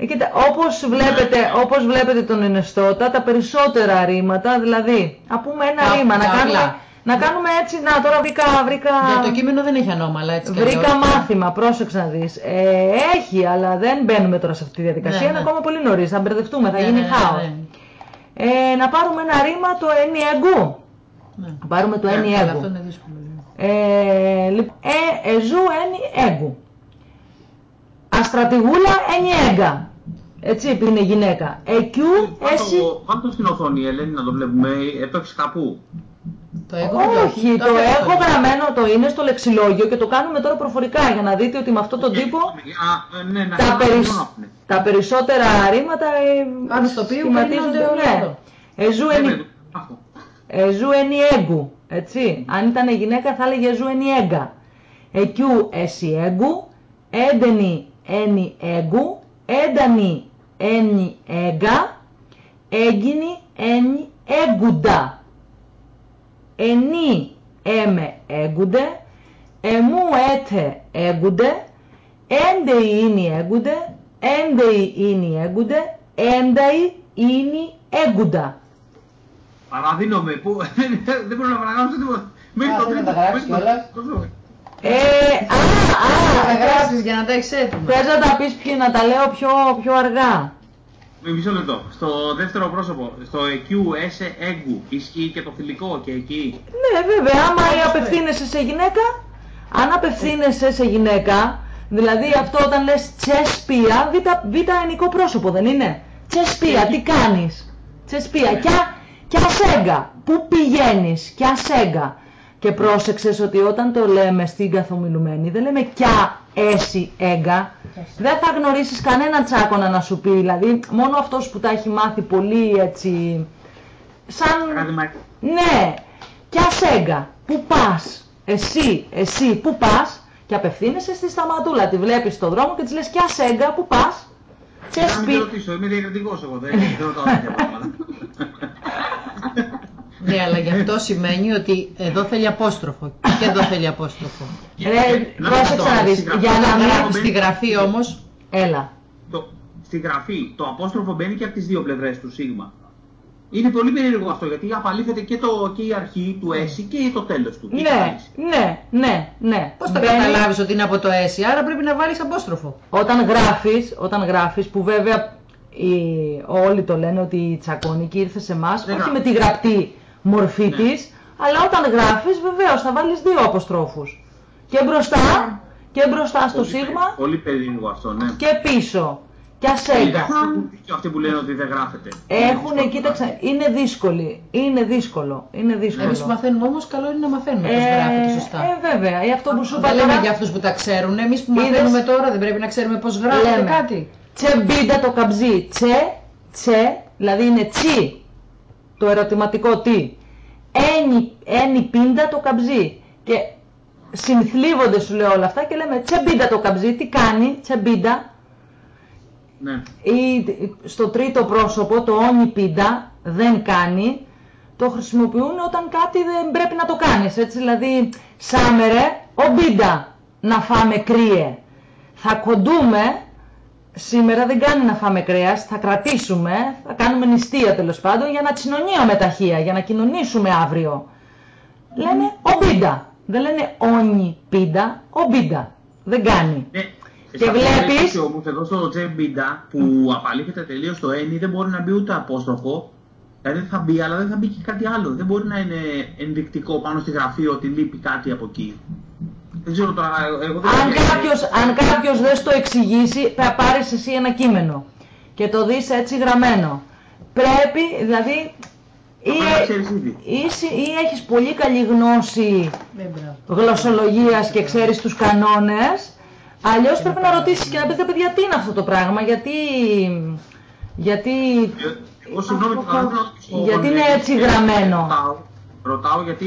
Ε, κοίτα, όπως βλέπετε, όπως βλέπετε τον Ενεστώτα, τα περισσότερα ρήματα, δηλαδή, να πούμε ένα Τα- ρήμα, να τα κάνουμε, απλά. Να κάνουμε έτσι, να τώρα βρήκα, βρήκα, Για το κείμενο δεν έχει ανώμαλα έτσι κι βρήκα αλλιώς. μάθημα, πρόσεξε να δεις. Ε, έχει, αλλά δεν μπαίνουμε τώρα σε αυτή τη διαδικασία, Ναι, είναι ναι. ακόμα πολύ νωρίς, θα μπερδευτούμε, θα Ναι, γίνει ναι, ναι, χάος. ναι. Ε, να πάρουμε ένα ρήμα το ενιαγκού. Ναι. Να πάρουμε το Ναι, Αλλά ενιαγκού. αυτό είναι δύσκολο. λίγο. Ε, λοιπόν, ε, εζού ένι έγκου. Αστρατηγούλα ένι έγκα. Έτσι που είναι γυναίκα. Εκιού εσύ. Βάλ' το- Βάλ' το στην οθόνη, Ελένη, να το βλέπουμε. Ε, το έχεις κάπου; Το έχω Όχι, το έχω γραμμένο, το είναι στο λεξιλόγιο και το κάνουμε τώρα προφορικά για να δείτε ότι με αυτόν τον τύπο Α, ε, ναι, να τα, κάνω περισ- μόνο αυτό. τα περισσότερα ρήματα ε, Πάνω στο οποίο σχηματίζονται, περνάνε όλα ναι. εδώ. Εζού Ναι, ένι- ναι, αυτό. Εζού ενι έγκου. Έτσι. Αν ήταν γυναίκα θα έλεγε ζου ενι έγκα. Εκιού εσύ έγκου. Έντενι ένι έγκου. Έντανι ένι έγκα. Έγκυνη ένι έγκουντα. Ενί έμε έγκουντε. Εμού έτε έγκουντε. Έντεοι είναι έγκουντε. Έντεοι είναι έγκουντε. Ένταοι είναι έγκουντα. Παραδίνομαι. Πού... (laughs) Δεν μπορώ να παραγράψω τίποτα. Μέχρι Α, το δεν τρίτο. θα τα γράψεις μέχρι το- κιόλας. το- Ε, α, Θα α, γράψεις για να τα έχεις έτοιμα. θες να τα πεις πιο, να τα λέω πιο, πιο αργά. Με μισό λεπτό. Στο δεύτερο πρόσωπο, στο εκιού έσε έγκου, ισχύει και το θηλυκό και εκεί; Ναι, βέβαια, άμα απευθύνεσαι σε γυναίκα, αν απευθύνεσαι σε γυναίκα, δηλαδή αυτό όταν λες τσεσπία, β, β ενικό πρόσωπο δεν είναι; Τσεσπία, τι κάνεις; Τσεσπία, κι, α- κι ασέγγα, πού πηγαίνεις, κι ασέγγα. Και πρόσεξες ότι όταν το λέμε στην καθομιλουμένη, δεν λέμε κιά έσυ έγκα. Δεν θα γνωρίσεις κανέναν τσάκωνα να σου πει, δηλαδή μόνο αυτός που τα έχει μάθει πολύ έτσι, σαν Ακαδημαϊκό. ναι, και ασέγγα, πού πας, εσύ, εσύ, πού πας και απευθύνεσαι στη σταματούλα, τη βλέπεις στον δρόμο και της λες και ασέγγα, πού πας. Και Να μην σπί... τη ρωτήσω, είμαι διακριτικός εγώ, δεν δεν ρωτάω τέτοια πράγματα. Ναι, αλλά γι' αυτό σημαίνει ότι εδώ θέλει απόστροφο και εδώ θέλει απόστροφο. Ρε, Να πρόσεξε το να δεις, συγγραφέα. για να Να μην... γράφω. Στη γραφή όμως, Έλα. Το, στη γραφή, το απόστροφο μπαίνει και από τις δύο πλευρές του σίγμα. Είναι πολύ περίεργο αυτό, γιατί απαλήφεται και, το, και η αρχή του έσυ και το τέλος του. και η Ναι, κατάληξη. ναι, ναι, ναι. πώς θα Μπαίνει- καταλάβεις ότι είναι από το έσυ, άρα πρέπει να βάλεις απόστροφο. Όταν γράφεις, όταν γράφεις, που βέβαια οι- όλοι το λένε ότι η τσακώνικη ήρθε σε εμάς, Δεν όχι γράφει. με τη γραπτή μορφή Ναι. της, αλλά όταν γράφεις βεβαίως θα βάλεις δύο αποστρόφους. Και μπροστά, και μπροστά στο Πολύ σίγμα περί- Πολύ περίεργο αυτό, ναι. και πίσω. Και ασέγγα. Και αυτοί που λένε ότι δεν γράφεται. Έχουν, κοίταξε, είναι δύσκολη, είναι δύσκολο, είναι δύσκολο. Εμείς που μαθαίνουμε όμως, καλό είναι να μαθαίνουμε πώς Ε, γράφεται σωστά. Ε, βέβαια, ή αυτό που σου είπα Δεν λέμε τώρα, για αυτούς που τα ξέρουν, εμείς που Είδες; μαθαίνουμε τώρα δεν πρέπει να ξέρουμε πώς γράφεται Λέμε. κάτι. Τσεμπίντα το καμπζί. Τσε, τσε, δηλαδή είναι τσι. Το ερωτηματικό τι. Ένι, ένι πίντα το καμπζί. Και συνθλίβονται σου λέω όλα αυτά και λέμε τσεμπίντα το καμπζί. Τι κάνει, τσεμπίντα. Ναι. Ή στο τρίτο πρόσωπο το όνι πίντα δεν κάνει. Το χρησιμοποιούν όταν κάτι δεν πρέπει να το κάνεις. Έτσι δηλαδή, σάμερε, ομπίντα, να φάμε κρύε. Θα κοντούμε Σήμερα δεν κάνει να φάμε κρέας, θα κρατήσουμε, θα κάνουμε νηστεία τέλος πάντων για να τσινωνίουμε ταχεία, για να κοινωνήσουμε αύριο. Λένε ομπίντα, δεν λένε όνι πίντα, ομπίντα. Δεν κάνει. Ναι. Και Σε αυτή την βλέπεις- περίπτωση όμως εδώ στο Τζεμπίντα που απαλήφεται τελείως το ένι δεν μπορεί να μπει ούτε απόστροφο. Δηλαδή θα μπει αλλά δεν θα μπει και κάτι άλλο. Δεν μπορεί να είναι ενδεικτικό πάνω στη γραφή ότι λείπει κάτι από εκεί. Δεν ξέρω τώρα, εγώ δεν Αν κάποιος, αν κάποιος δεν στο εξηγήσει, θα πάρεις εσύ ένα κείμενο και το δεις έτσι γραμμένο. Πρέπει, δηλαδή, ή, πρέπει να ξέρεις ήδη. ή, εσύ- ή έχεις πολύ καλή γνώση Ναι, μπράβο. γλωσσολογίας και ξέρεις τους κανόνες, αλλιώς πρέπει να ρωτήσεις και να πεις, «Ρε παιδιά, τι είναι αυτό το πράγμα, γιατί... Γιατί... Εγώ συγγνώμη που θα ήθελα να ρωτήσω, Γιατί είναι ε, έτσι ε, γραμμένο. Ρωτάω, ρωτάω γιατί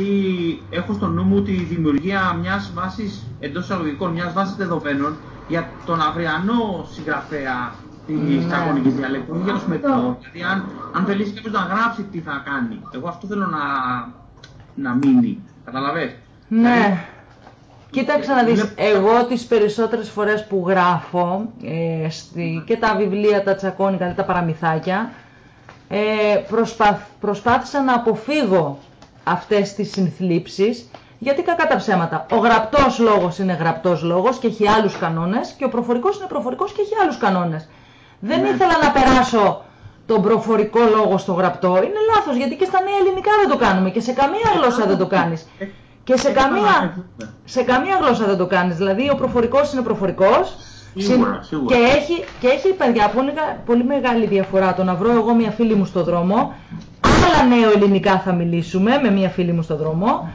έχω στο νου μου τη δημιουργία μιας βάσης εντός εισαγωγικών, μιας βάσης δεδομένων για τον αυριανό συγγραφέα της Ναι. τσακώνικης διαλέκτου, όχι για το σημερινό. Δηλαδή αν, αν θελήσει κάποιος να γράψει τι θα κάνει. Εγώ αυτό θέλω να, να μείνει. Καταλαβες; Ναι. Κοίταξε να δεις, Βλέπω- εγώ τις περισσότερες φορές που γράφω ε, στη, και τα βιβλία, τα τσακώνικα, τα παραμυθάκια, ε, προσπαθ, προσπάθησα να αποφύγω αυτές τις συνθλίψεις, γιατί κακά τα ψέματα. Ο γραπτός λόγος είναι γραπτός λόγος και έχει άλλους κανόνες και ο προφορικός είναι προφορικός και έχει άλλους κανόνες. Δεν Ναι. ήθελα να περάσω τον προφορικό λόγο στο γραπτό. Είναι λάθος, γιατί και στα νέα ελληνικά δεν το κάνουμε και σε καμία γλώσσα δεν το κάνεις. Και σε Ε, καμία, ναι. σε καμία γλώσσα δεν το κάνεις. Δηλαδή ο προφορικός είναι προφορικός Σίγουρα, συν- σίγουρα. και έχει, και έχει παιδιά πολύ, κα- πολύ μεγάλη διαφορά το να βρω εγώ μια φίλη μου στο δρόμο. Άλλα νέο ελληνικά θα μιλήσουμε με μια φίλη μου στο δρόμο.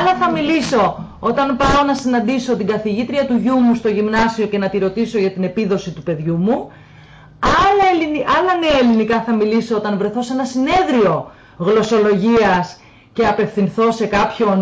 Άλλα θα μιλήσω όταν πάω να συναντήσω την καθηγήτρια του γιού μου στο γυμνάσιο και να τη ρωτήσω για την επίδοση του παιδιού μου. Άλλα, ελληνι... άλλα νέα ελληνικά θα μιλήσω όταν βρεθώ σε ένα συνέδριο γλωσσολογίας και απευθυνθώ σε κάποιον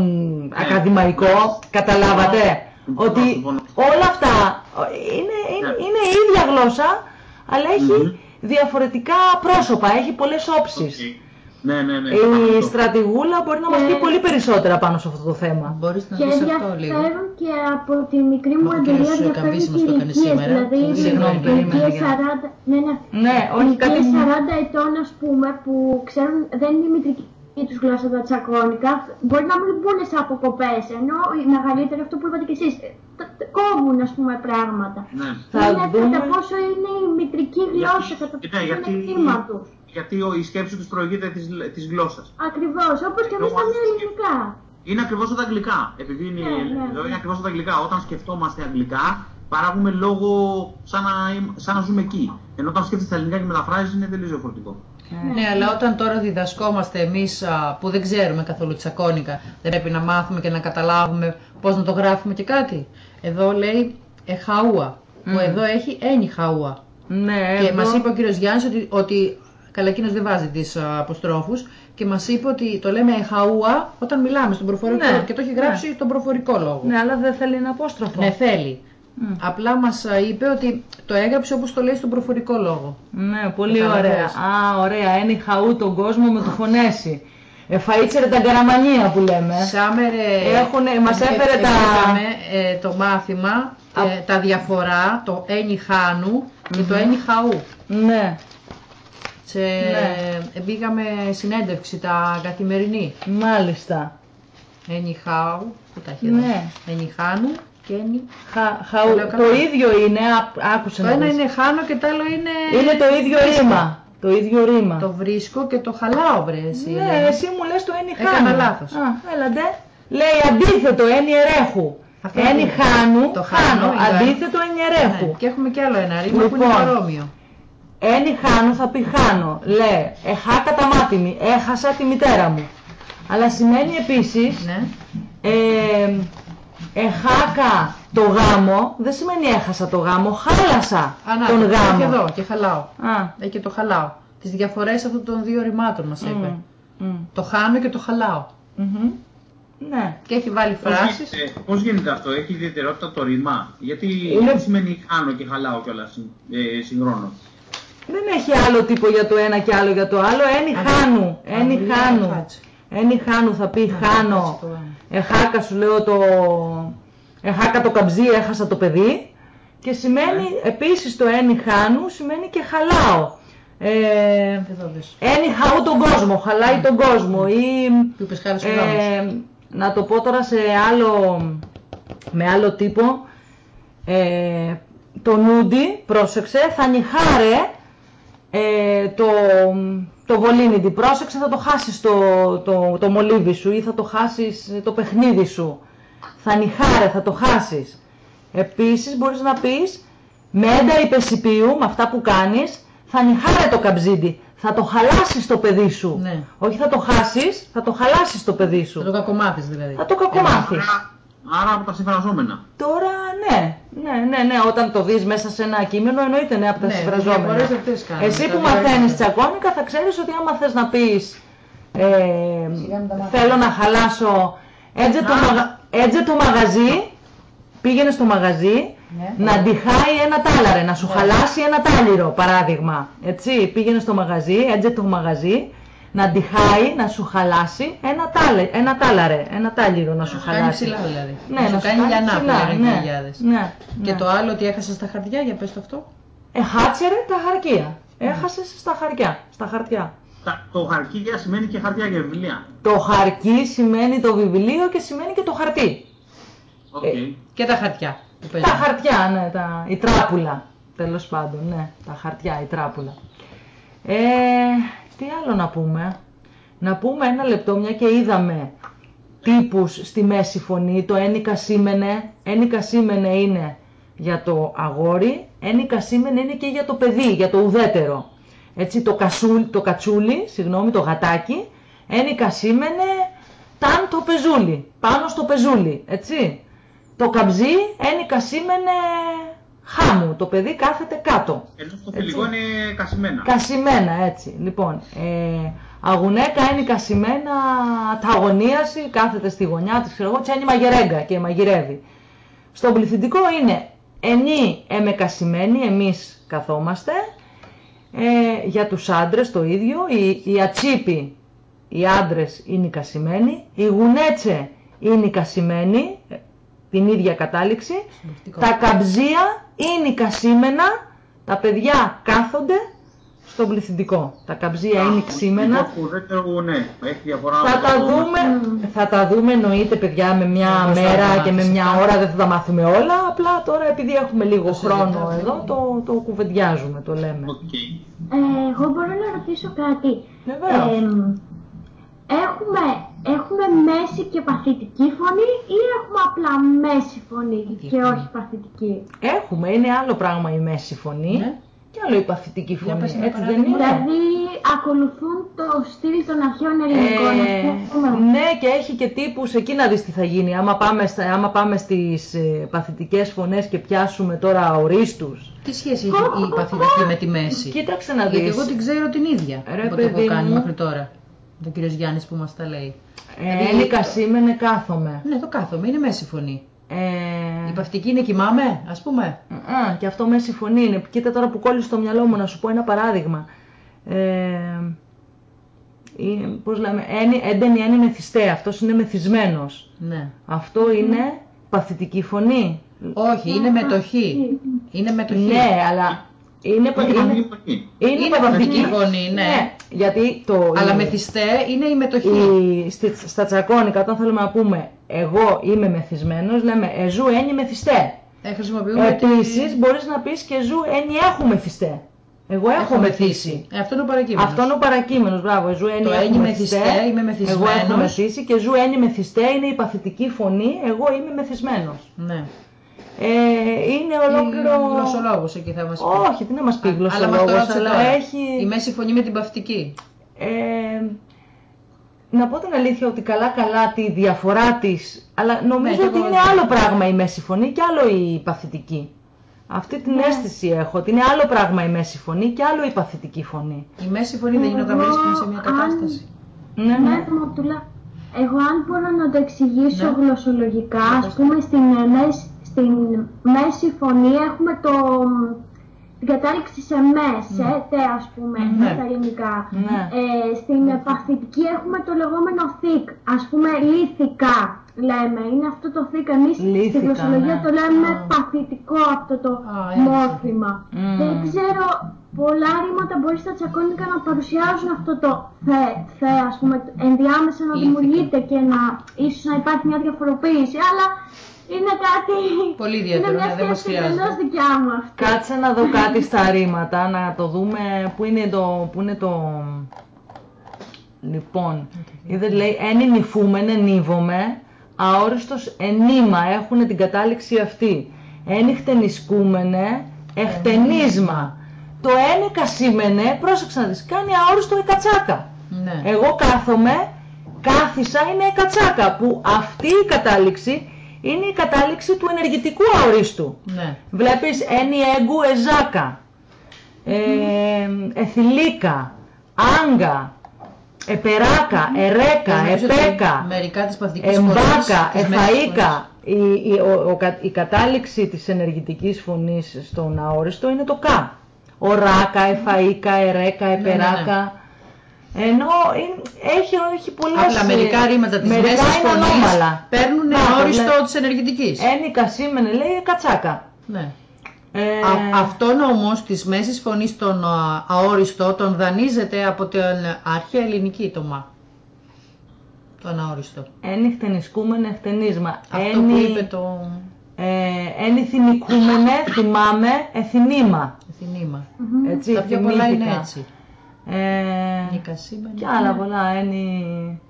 ακαδημαϊκό. Καταλάβατε ότι συμφωνώ. όλα αυτά είναι, είναι, Ναι. είναι η ίδια γλώσσα, αλλά έχει Μμμ. διαφορετικά πρόσωπα, έχει πολλές όψεις. Οκ. Ναι, ναι, ναι. Η αυτό. στρατηγούλα μπορεί να μας πει Και- πολύ περισσότερα πάνω σε αυτό το θέμα. Μπορείς να Και δεις αυτό λίγο. ενδιαφέρον και από τη μικρή μου Ο εμπειρία κύριος ενδιαφέρον Καμπής και μας το έκανε ηλικίες. σήμερα. Δηλαδή, Συγγνώμη, η περίμενε, ηλικία για να- 40, ναι, ναι. Ναι, όχι ηλικία κάτι μου- 40 ετών, ας πούμε, που ξέρουν, δεν είναι η μητρική τους γλώσσα τα τσακώνικα, μπορεί να μην μπουν σε αποκοπές, ενώ οι μεγαλύτεροι, αυτό που είπατε κι εσείς, ε, τα- τα- κόβουν, ας πούμε, πράγματα. Ναι. Θα είναι δούμε. κατά πόσο είναι η μητρική γλώσσα, κατά Γιατί, πόσο γιατί, είναι κτήμα τους. Γιατί ο- η σκέψη τους προηγείται της, της γλώσσας. Ακριβώς, όπως και εμείς τα νέα ελληνικά. Είναι ακριβώς σαν τα αγγλικά. Επειδή είναι, Ναι, ναι, εδώ ναι. είναι ακριβώς σαν τα αγγλικά. Όταν σκεφτόμαστε αγγλικά, παράγουμε λόγο σαν να, ειμ- σαν να ζούμε εκεί. Ενώ όταν σκέφτεσαι τα ελληνικά και μεταφράζεις είναι τελείως διαφορετικό. Ναι, αλλά όταν τώρα διδασκόμαστε εμείς α, που δεν ξέρουμε καθόλου τσακώνικα, δεν πρέπει να μάθουμε και να καταλάβουμε πώς να το γράφουμε και κάτι. Εδώ λέει εχαούα, που Μμ. εδώ έχει ένι χαούα. Ναι, Και εδώ- μας είπε ο κύριος Γιάννης ότι, ότι καλά εκείνος δεν βάζει τις α, αποστρόφους και μας είπε ότι το λέμε εχαούα όταν μιλάμε στον προφορικό Ναι, και το έχει ναι. γράψει στον προφορικό λόγο. Ναι, αλλά δεν θέλει ένα απόστροφο. Ναι, θέλει. Μμ. Απλά μας α, είπε ότι το έγραψε όπως το λέει στον προφορικό λόγο. Ναι, πολύ Καταλαβαίνεις. ωραία. Α, ωραία. Ένι χαού τον κόσμο με το φωνέσει. Εφαΐτσερε τα καραμανία που λέμε. Σάμερε, Έχουνε- μας ε, έφερε ε, τα- βρήκαμε, ε, το μάθημα, ε, Α. τα διαφορά, το ένι χάνου και το Μμμ. ένι χαού. Ναι, Σε, Ναι. ε, πήγαμε συνέντευξη τα καθημερινή. μάλιστα. Ένι χάου, που τα έχει εδώ. Ναι. Ένι χάνου και ένι... Χα, χαου, Το λέω το καλά. ίδιο είναι, α, άκουσε Το να ένα δεις. είναι χάνο και το άλλο είναι... Είναι το ίδιο ρήμα. Το ίδιο ρήμα. Το βρίσκω και το χαλάω βρε εσύ. ναι, Ελένη. εσύ μου λες το ένι Έκανα χάνου. λάθος. Α, έλαντε. Λέει αντίθετο, ένι ερέχου. Αυτό Ένι είναι. χάνου, Το χάνο, χάνο είναι το αντίθετο ένι ερέχου. Ναι, Και έχουμε και άλλο ένα ρήμα που είναι Λοιπόν. παρόμοιο. Ένι χάνου θα πει χάνω. Λέει, εχάκα τα μάτι μου, έχασα τη μητέρα μου. Αλλά σημαίνει επίσης, Ναι. ε, εχάκα το γάμο, δεν σημαίνει έχασα το γάμο, χάλασα Α, να, τον το γάμο. έχει εδώ και χαλάω. Α, Έχει και το χαλάω. Τις διαφορές αυτών των δύο ρημάτων μας είπε. μ, μ, Το χάνω και το χαλάω. μμμ. Ναι. Και έχει βάλει Πώς φράσεις. γίνεται, πώς γίνεται αυτό, έχει ιδιαιτερότητα το ρημά. Γιατί Είναι- γιατί σημαίνει χάνω και χαλάω κιόλας ε, συγχρόνως. Δεν έχει άλλο τύπο για το ένα και άλλο για το άλλο. Ένι Α, χάνου, α, ένι πολύ χάνου. ωραία, κάτσε. Ένι χάνου θα πει Να, χάνω. κάτσε το γάμο. Εχάκα σου λέω το... Εχάκα το καμπζί, έχασα το παιδί. Και σημαίνει Ναι. επίσης το ένι χάνου σημαίνει και χαλάω. Ε, Εδώ δες. ένι χαού τον κόσμο, χαλάει τον κόσμο ή Που είπες χάρη σου γάμος. ε, να το πω τώρα σε άλλο, με άλλο τύπο, ε, το νούντι, πρόσεξε, θα νιχάρε ε, το, το βολίνιντι, πρόσεξε θα το χάσεις το, το, το μολύβι σου ή θα το χάσεις το παιχνίδι σου. Θα νυχάρε, θα το χάσεις. Επίσης μπορείς να πεις με έντα υπεσιπίου, με αυτά που κάνεις, θα νυχάρε το καμπζίντι. Θα το χαλάσεις το παιδί σου. Ναι. Όχι θα το χάσεις, θα το χαλάσεις το παιδί σου. Θα το κακομάθεις δηλαδή. Θα το κακομάθεις. Άρα, άρα από τα συμφραζόμενα. Τώρα ναι, ναι, ναι, ναι, όταν το δεις μέσα σε ένα κείμενο εννοείται ναι από τα Ναι, συμφραζόμενα. τις διαφορές αυτές κάνουν. Εσύ Τα που δύο μαθαίνεις είναι. τσακώνικα θα ξέρεις ότι άμα θες να πεις ε, Σιγά μην τα μάθεις. θέλω να χαλάσω έτζε το, Να. μαγα- έτζε το μαγαζί, πήγαινε στο μαγαζί Ναι. να ντυχάει ένα τάλαρε, να σου Ναι. χαλάσει ένα τάλιρο παράδειγμα. Έτσι, πήγαινε στο μαγαζί, έτζε το μαγαζί, να ντυχάει, να σου χαλάσει ένα, τάλε, ένα τάλαρε, ένα τάλιρο να σου Να σου κάνει χαλάσει. ψηλά δηλαδή. Ναι, να σου κάνει λιανά που ψηλά, λένε οι ναι, γιαγιάδες. ναι, Και ναι. το άλλο ότι έχασα στα χαρτιά, για πες το αυτό. Ε, χάτσερε τα χαρκία. Έχασες στα χαρτιά. Στα χαρτιά. Τα- Το χαρκίγια σημαίνει και χαρτιά και βιβλία. Το χαρκί σημαίνει το βιβλίο και σημαίνει και το χαρτί. Οκ. Ε, Και τα χαρτιά που Τα παίζουν. χαρτιά, ναι, τα, η τράπουλα. Τέλος πάντων, ναι, τα χαρτιά, η τράπουλα. Ε, τι άλλο να πούμε; Να πούμε ένα λεπτό, μια και είδαμε τύπους στη μέση φωνή. Το ένικα σήμαινε, ένικα σήμαινε είναι για το αγόρι, ένικα σήμαινε είναι και για το παιδί, για το ουδέτερο. Έτσι, το, κασούλ, το κατσούλι, συγγνώμη, το γατάκι, ένικα σήμαινε ταν το πεζούλι, πάνω στο πεζούλι, έτσι. Το καμπζί ένικα σήμαινε χάμου, το παιδί κάθεται κάτω. Ενώ στο Έτσι. φιλικό είναι κασιμένα. Κασιμένα, έτσι. Λοιπόν, ε, αγουνέκα είναι κασιμένα, τα αγωνίαση, κάθεται στη γωνιά της, ξέρω εγώ, τσένει μαγειρέγκα και μαγειρεύει. Στον πληθυντικό είναι ενή εμε κασιμένοι, εμείς καθόμαστε, ε, για τους άντρες το ίδιο, οι, οι ατσίποι, οι άντρες είναι οι κασιμένοι, οι γουνέτσε είναι οι κασιμένοι, ε, την ίδια κατάληξη, Συμπαθητικό. τα καμψία είναι οι κασίμενα, τα παιδιά κάθονται στον πληθυντικό. Τα καμψία είναι ξύμενα. Που δεν ξέρω, ναι, έχει διαφορά. Θα με τα το- δούμε, θα τα δούμε εννοείται παιδιά με μια Όπως θα μέρα τα και με μάθεις μια αυτά. ώρα δεν θα τα μάθουμε όλα, απλά τώρα επειδή έχουμε λίγο Το χρόνο συζητάμε. εδώ το, το κουβεντιάζουμε, το λέμε. Οκ. Ε, εγώ μπορώ να ρωτήσω κάτι. Βεβαίως. Εμ, έχουμε, έχουμε μέση και παθητική φωνή ή έχουμε απλά μέση φωνή Τι και φωνή; όχι παθητική; Έχουμε, είναι άλλο πράγμα η μέση φωνή Ναι. και άλλο η παθητική Για φωνή. πες ένα Έτσι δεν παράδειγμα. είναι. Δηλαδή ακολουθούν το στυλ των αρχαίων ελληνικών, Ε, ας πούμε. ναι και έχει και τύπους, εκεί να δεις τι θα γίνει. Άμα πάμε, στα, άμα πάμε στις ε, παθητικές φωνές και πιάσουμε τώρα ορίστους. Τι σχέση έχει η παθητική με τη μέση; Κοίταξε να δεις. Γιατί εγώ την ξέρω την ίδια. Ρε, από ό,τι έχω παιδί κάνει μου. μέχρι τώρα. Ο κύριος Γιάννης που μας τα λέει. Ε, Έλικα σήμαινε κάθομαι. Ναι, το κάθομαι, είναι μέση φωνή. Ε, Η παθητική είναι κοιμάμαι, ας πούμε. Α, και αυτό μέση φωνή είναι. Κοίτα τώρα που κόλλησε στο μυαλό μου να σου πω ένα παράδειγμα. Ε, είναι, πώς λέμε, ένι, έντενη ένι μεθυστέ, αυτός είναι μεθυσμένος. Ναι. Αυτό είναι παθητική φωνή. Όχι, είναι μετοχή. Είναι μετοχή. Ναι, αλλά είναι, Είναι είναι, παθητική φωνή. είναι, Είναι παθητική φωνή, ναι. γιατί το, Αλλά η- μεθυστέ είναι η μετοχή. η, στη, στα τσακώνικα όταν θέλουμε να πούμε εγώ είμαι μεθυσμένος, λέμε εζού ένι μεθυστέ. Ε, χρησιμοποιούμε τη- Επίσης μπορείς να πεις και εζού ένι έχω μεθυστέ. Εγώ έχω, Έχω μεθύσει. μεθύσει. Ε, αυτό είναι ο παρακείμενος. Αυτό είναι ο παρακείμενος, μπράβο. Ζου ένι Το έχω ένι μεθυστέ. μεθυστέ, είμαι Εγώ έχω μεθυσμένος. μεθύσει και ζου ένι μεθυστέ είναι η παθητική φωνή. Εγώ είμαι μεθυσμένος. Ναι. Ε, είναι ολόκληρο... Η γλωσσολόγος εκεί θα μας πει. Όχι, τι να μας πει Αλλά μας το γλωσσολόγος, ρώτησε αλλά τώρα. έχει... Η μέση φωνή με την παθητική. Ε, να πω την αλήθεια ότι καλά καλά τη διαφορά της, αλλά νομίζω Ναι, ότι και εγώ είναι έτσι. άλλο πράγμα η μέση φωνή και άλλο η παθητική. Αυτή την Ναι. αίσθηση έχω, ότι είναι άλλο πράγμα η μέση φωνή και άλλο η παθητική φωνή. Η μέση φωνή δεν είναι όταν Εγώ, βρίσκομαι σε μια αν- κατάσταση. Ναι, Ναι, ναι. Μοτούλα. Εγώ αν μπορώ να το εξηγήσω Ναι. γλωσσολογικά, Ναι, ας πες. πούμε στην, ε, μέση, στην μέση φωνή έχουμε το, την κατάληξη σε μες, σε, τε ας πούμε, Ναι. στα ελληνικά. Ναι. Ε, στην ε, παθητική έχουμε το λεγόμενο thick, ας πούμε λίθικα λέμε. Είναι αυτό το thick, εμείς στη Λίθικα, γλωσσολογία ναι. το λέμε Α. παθητικό αυτό το Α, έτσι. μόρφημα. Μμμ. Δεν ξέρω, πολλά ρήματα μπορείς στα τσακώνικα να παρουσιάζουν αυτό το θε, θε ας πούμε, ενδιάμεσα να Λίθικα. δημιουργείται και να ίσως να υπάρχει μια διαφοροποίηση, αλλά είναι κάτι... Πολύ ιδιαίτερο, είναι μια ναι, δεν μας σκέψη χρειάζεται. εντελώς δικιά μου αυτή. Κάτσε να δω κάτι στα ρήματα, να το δούμε πού είναι το... Πού είναι το... Λοιπόν, είδε λέει ένι νυφούμενε, νύβομαι, αόριστος ενήμα, έχουν την κατάληξη αυτή. Ένιχτεν ισκούμενε, εχτενίσμα. Το ένεκα σήμαινε, πρόσεξε να δεις, κάνει αόριστο η κατσάκα. Ναι. Εγώ κάθομαι, κάθισα είναι κατσάκα, που αυτή η κατάληξη είναι η κατάληξη του ενεργητικού αορίστου. Ναι. Βλέπεις ένι έγκου εζάκα, ε, εθιλίκα, άγκα, επεράκα, ερέκα, Νομίζω ότι επέκα, Μερικά της παθητικής εμπάκα, φωνής, της μέσης εφαΐκα. Η, η, ο- ο κα- η κατάληξη της ενεργητικής φωνής στον αόριστο είναι το κα. Οράκα, εφαΐκα, ερέκα, ναι, επεράκα. Ενώ είναι- έχει, έχει πολλές... Απλά μερικά ε, ρήματα της μερικά μέσης είναι φωνής ανώμαλα. παίρνουν Να, το αόριστο βλέπω. της ενεργητικής. Ένικα σήμαινε λέει κατσάκα. Ναι. Ε, Α, αυτόν όμως της μέσης φωνής τον α, αόριστο τον δανείζεται από την αρχαία ελληνική το μα. Τον αόριστο. Ένιχτεν ισκούμενε εχτενίσμα. Αυτό που είπε το ε, ένι θυμικούμενε, θυμάμαι, εθινήμα. Εθνήμα. Έτσι, Τα πιο πολλά θυμήθηκα. είναι έτσι. Ε, Νίκα σήμαινε. και άλλα πολλά. Ένι,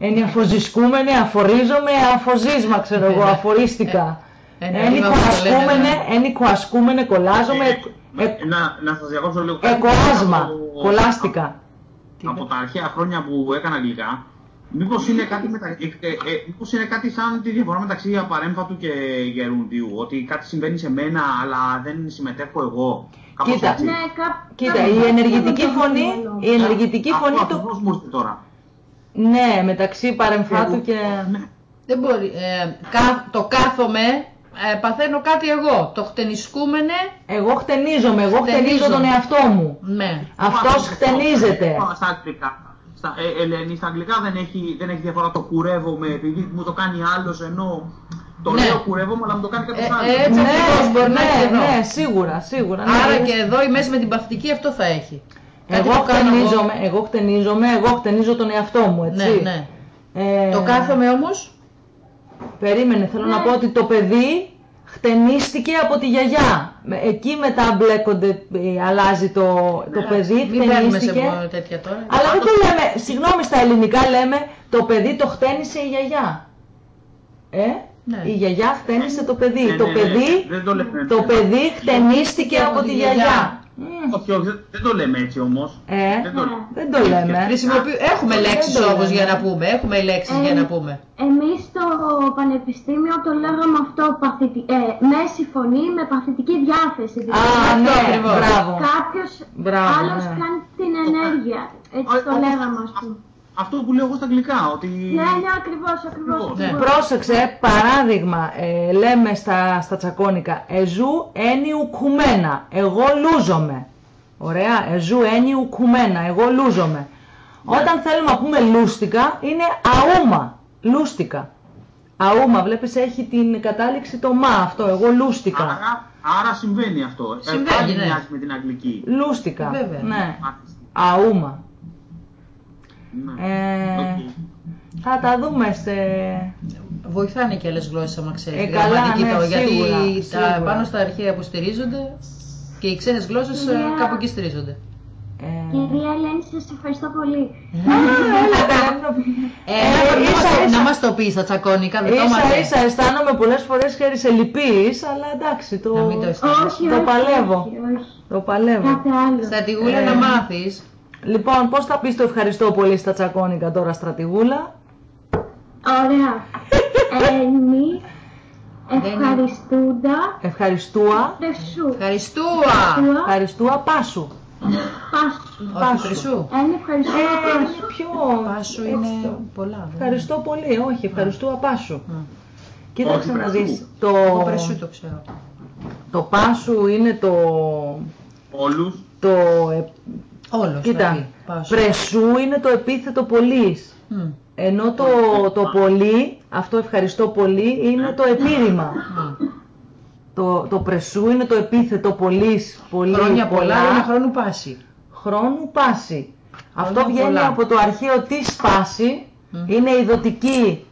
ε, ένι αφοζισκούμενε, αφορίζομαι, αφοζίσμα ξέρω εγώ, αφορίστηκα. Ε, ένα Ένι ρήμα που το κοασκούμενε, λένε, ένι κοασκούμενε, κολλάζομαι, Ε, ε, να, να σας διακόψω λίγο. εκοάσμα, Από- κολλάστηκα. Από τα αρχαία χρόνια που έκανα αγγλικά, μήπως είναι κάτι, μετα... ε, ε, ε, μήπως είναι κάτι σαν τη διαφορά μεταξύ απαρέμφατου και γερούντιου, ότι κάτι συμβαίνει σε μένα αλλά δεν συμμετέχω εγώ. Κάπως Κοίτα. έτσι. Ναι, κά- Κοίτα, κάπου η αυτό ενεργητική είναι το φωνή, μυαλό. η ενεργητική Αυτό φωνή του... ακριβώς μου ήρθες τώρα. Ναι, μεταξύ παρεμφάτου και... Ναι. Δεν μπορεί. Ε, κα- το κάθομαι, ε, παθαίνω κάτι εγώ. Το χτενισκούμενε, Εγώ χτενίζομαι, εγώ χτενίζω Χτενίζω. τον εαυτό μου. ναι. Αυτός Αυτό- χτενίζεται. αυτό Στα αγγλικά. Στα, ε, Ελένη, στα αγγλικά δεν έχει, δεν έχει διαφορά το κουρεύομαι επειδή μου το κάνει άλλος ενώ το Ναι. λέω κουρεύομαι αλλά μου το κάνει κάποιος Ε, άλλος. έτσι ακριβώς μπορεί να έχει ναι, εδώ. ναι, σίγουρα, σίγουρα. ναι. Άρα και εδώ η μέση με την παθητική αυτό θα έχει. Κάτι εγώ που κάνω χτενίζομαι, εγώ χτενίζομαι, εγώ χτενίζω τον εαυτό μου, έτσι. Ναι, ναι. Ε, Το κάθομαι όμως, Περίμενε, θέλω να Ναι. πω ότι το παιδί χτενίστηκε από τη γιαγιά. Με- Εκεί μετά μπλέκονται, ε, αλλάζει το, το παιδί, μην μπαίνουμε σε χτενίστηκε. πο- τέτοια τώρα. Αλλά δεν το λέμε, συγγνώμη στα ελληνικά λέμε, το παιδί το χτένισε η γιαγιά. Ε, Ναι. η γιαγιά χτένισε το παιδί. Ναι, το ναι, ναι. παιδί, Δεν το λέμε. το παιδί χτενίστηκε από τη γιαγιά. Μμ, Όχι, όχι, δεν- δεν το λέμε έτσι όμως. Ε, Δεν το λέμε. δεν το λέμε. Χρησιμοποιεί... Έχουμε Δεν λέξεις το όμως λέμε. για να πούμε. Έχουμε λέξεις για να πούμε. Εμείς στο πανεπιστήμιο το λέγαμε αυτό, παθητι... ε, μέση φωνή με παθητική διάθεση. Α, Δηλαδή, ναι, ακριβώς. μπράβο. κάποιος Μπράβο, άλλος ναι. κάνει την ενέργεια. Έτσι Α, το όπως- λέγαμε ας πούμε. Αυτό που λέω εγώ στα αγγλικά, ότι... Ναι, ναι, ακριβώς, ακριβώς. Ναι. ακριβώς. Πρόσεξε, παράδειγμα, ε, λέμε στα, στα τσακώνικα, εζού ένιου κουμένα, εγώ λούζομαι. Ωραία, εζού ένιου κουμένα, εγώ λούζομαι. Όταν θέλουμε να πούμε λούστικα, είναι αούμα, λούστικα. Αούμα, βλέπεις έχει την κατάληξη το μα αυτό, εγώ λούστικα. Άρα, άρα συμβαίνει αυτό. Συμβαίνει, ε, πάλι ναι. μοιάζει με την αγγλική. Λούστικα, Βέβαια. ναι, Μάθηση. αούμα. Ναι. Ε, Οκ. θα τα δούμε σε... Βοηθάνε και άλλες γλώσσες άμα ξέρεις. Ε, τη καλά, γραμματική ναι, το- γιατί σίγουρα, τα, σίγουρα. πάνω στα αρχαία που στηρίζονται και οι ξένες γλώσσες ε, Ναι. κάπου εκεί στηρίζονται. Ε, Κυρία Ελένη, σας ευχαριστώ πολύ. Ε, Ε, να, ίσα, μας το, ίσα. να μας το πεις στα τσακώνικα, δεν το Ίσα μάθε. ίσα αισθάνομαι πολλές φορές χέρι σε λυπής, αλλά εντάξει, το, Να μην το αισθάνεσαι. όχι, το όχι, παλεύω. όχι, όχι. το παλεύω. Κάθε άλλο. Στρατηγούλα Ε, να μάθεις. Λοιπόν, πώς θα πεις το ευχαριστώ πολύ στα τσακώνικα τώρα, στρατηγούλα; Ωραία. (laughs) Ένι, ευχαριστούντα, Ευχαριστούα, πρεσού. Ευχαριστούα. ευχαριστούα πάσου. Πάσου. Όχι, Πάσου. χρυσού. Ένι, ευχαριστούντα, Ε, είναι πρέσου. πιο... Πάσου έτσι είναι το- πολλά. δεν είναι. Ευχαριστώ πολύ, όχι, ευχαριστούα πάσου. Μ. Κοίταξε Όχι, να πρεσού. δεις, το, Εγώ πρεσού το ξέρω. το πάσου είναι το... Όλους. το ε, Όλος κοίτα, δηλαδή. Πάσου. πρεσού είναι το επίθετο πολύς. Μ. Ενώ το, το πολύ, αυτό ευχαριστώ πολύ, είναι το επίρρημα. Μ. Το, το πρεσού είναι το επίθετο πολύς, πολύ, Χρόνια πολλά είναι χρόνου πάση. χρόνου πάση. Αυτό βγαίνει πολλά. από το αρχαίο τι σπάση, Μμ. είναι η δοτική.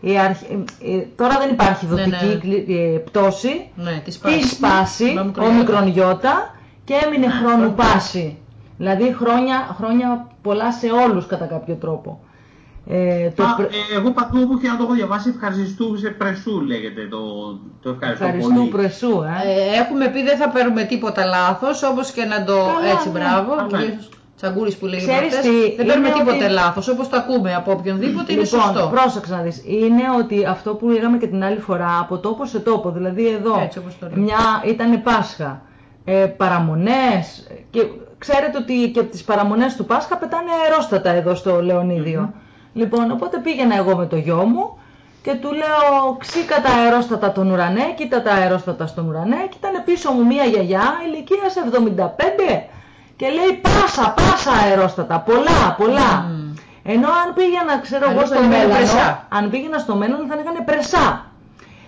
Η αρχ- ε, ε, τώρα δεν υπάρχει Ναι, δοτική ναι. κλι- ε, πτώση. Ναι, της σπάση. Τι σπάση, Με ο μικρογιώτα. μικρονιώτα και έμεινε χρόνου πάση. Δηλαδή χρόνια, χρόνια πολλά σε όλους κατά κάποιο τρόπο. Ε, το Μα, πρε- ε, εγώ παντού όπου και να το έχω διαβάσει, ευχαριστού σε πρεσού λέγεται το, το ευχαριστώ Ευχαριστού πολύ. πρεσού, ε. Ε, έχουμε πει δεν θα παίρνουμε τίποτα λάθος, όπως και να το Καλά, έτσι ναι. μπράβο. Καλά. Κυρίως Τσαγκούρης που λέγει Ξέρεις προχτές, τι, δεν παίρνουμε είναι τίποτε ότι- λάθος, όπως το ακούμε από οποιονδήποτε είναι λοιπόν, σωστό. πρόσεξε να δεις. Είναι ότι αυτό που λέγαμε και την άλλη φορά, από τόπο σε τόπο, δηλαδή εδώ, Έτσι, όπως το λέμε. μια ήταν Πάσχα, ε, παραμονές, και ξέρετε ότι και από τις παραμονές του Πάσχα πετάνε αερόστατα εδώ στο λεωνιδιο Λοιπόν, οπότε πήγαινα εγώ με το γιο μου και του λέω ξύκα τα αερόστατα τον ουρανέ, κοίτα τα αερόστατα στον ουρανέ και ήταν πίσω μου μια γιαγιά ηλικίας 75 και λέει πάσα, πάσα αερόστατα, πολλά, πολλά. Μμμ. Ενώ αν πήγαινα, ξέρω εγώ, Αλλιώς στο θα λέγανε Μέλανο, πρεσά. αν πήγαινα στο Μέλανο θα λέγανε πρεσά.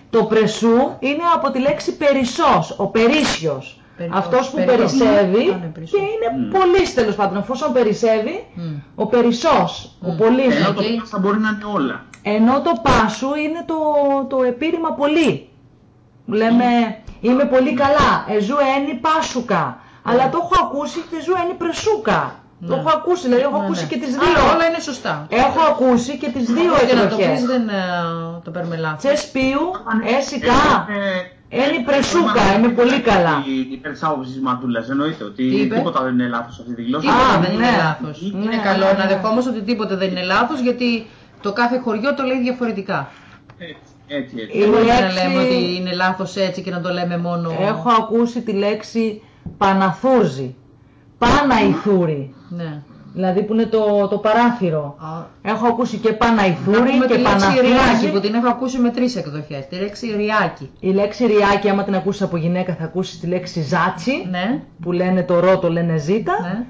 Το πρεσού είναι από τη λέξη περισσός, ο περίσσιος. Περι- Αυτός που περιττός. περισσεύει Α, ναι, περισσός. και είναι πολύς τέλος πάντων. Εφόσον περισσεύει, Μμ. ο περισσός, ο Μμ. πολύς. Ενώ το Γιατί- πάσα μπορεί να είναι όλα. Ενώ το πάσου είναι το, το επίρρημα πολύ. Λέμε είμαι πολύ καλά, εζού ένι πάσουκα. Αλλά το έχω ακούσει και ζου ένι πρεσούκα. Το Ναι. έχω ακούσει, δηλαδή έχω Ναι, ακούσει ναι. και τις Α, δύο. όλα είναι σωστά. Έχω ακούσει και τις δύο Και να το εκδοχές. πεις δεν ε, το παίρνουμε λάθος. Τσεσπίου, έσικα. Ε, Ένι πρεσούκα, είμαι πολύ καλά. Υπέρ τη άποψη της Μαντούλας, εννοείται ότι Τι είπε; τίποτα δεν είναι λάθος αυτή τη γλώσσα. Τίποτα Α, δεν είναι ναι. λάθος. Ναι, είναι ναι, καλό ναι. να δεχόμαστε ότι τίποτα δεν είναι λάθος γιατί το κάθε χωριό το λέει διαφορετικά. Έτσι, έτσι. έτσι. Η Δεν μπορεί να λέξη- λέμε ότι είναι λάθος έτσι και να το λέμε μόνο... Έχω ακούσει τη λέξη Παναθούρζη. Παναϊθούρη. Ναι. Δηλαδή που είναι το, το παράθυρο. Α, Έχω ακούσει και Να Παναϊθούρη πούμε και τη λέξη ριάκι Παναθούρζη. που την έχω ακούσει με τρεις εκδοχές. Τη λέξη ριάκι. Η λέξη ριάκι, άμα την ακούσεις από γυναίκα, θα ακούσεις τη λέξη ζάτσι, Ναι, που λένε το ρο, το λένε ζήτα. ναι.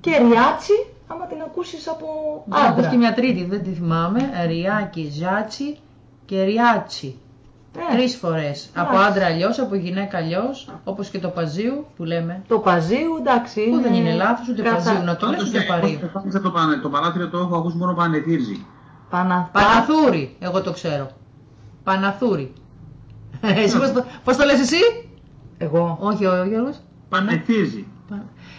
Και ριάτσι, άμα την ακούσεις από Άντρα. άντρα. και μια τρίτη, δεν τη θυμάμαι. Ριάκι, ζάτσι και ριάτσι. Ε, Τρεις φορές. Από άντρα αλλιώς, από γυναίκα αλλιώς, όπως και το παζίου που λέμε. Το παζίου, εντάξει. Που δεν είναι λάθος ούτε καθα- παζίου να το λες Πάντως, ούτε ε, παρίου. εγώ αισθάνομαι το, πανε- το παράθυρο το έχω ακούσει μόνο πανετήρζι. Πανα... Παναθούρι, εγώ το ξέρω. Παναθούρι. Εσύ πώς το, πώς το λες εσύ; Εγώ. Όχι ο Γιώργος. Πανετήρζι.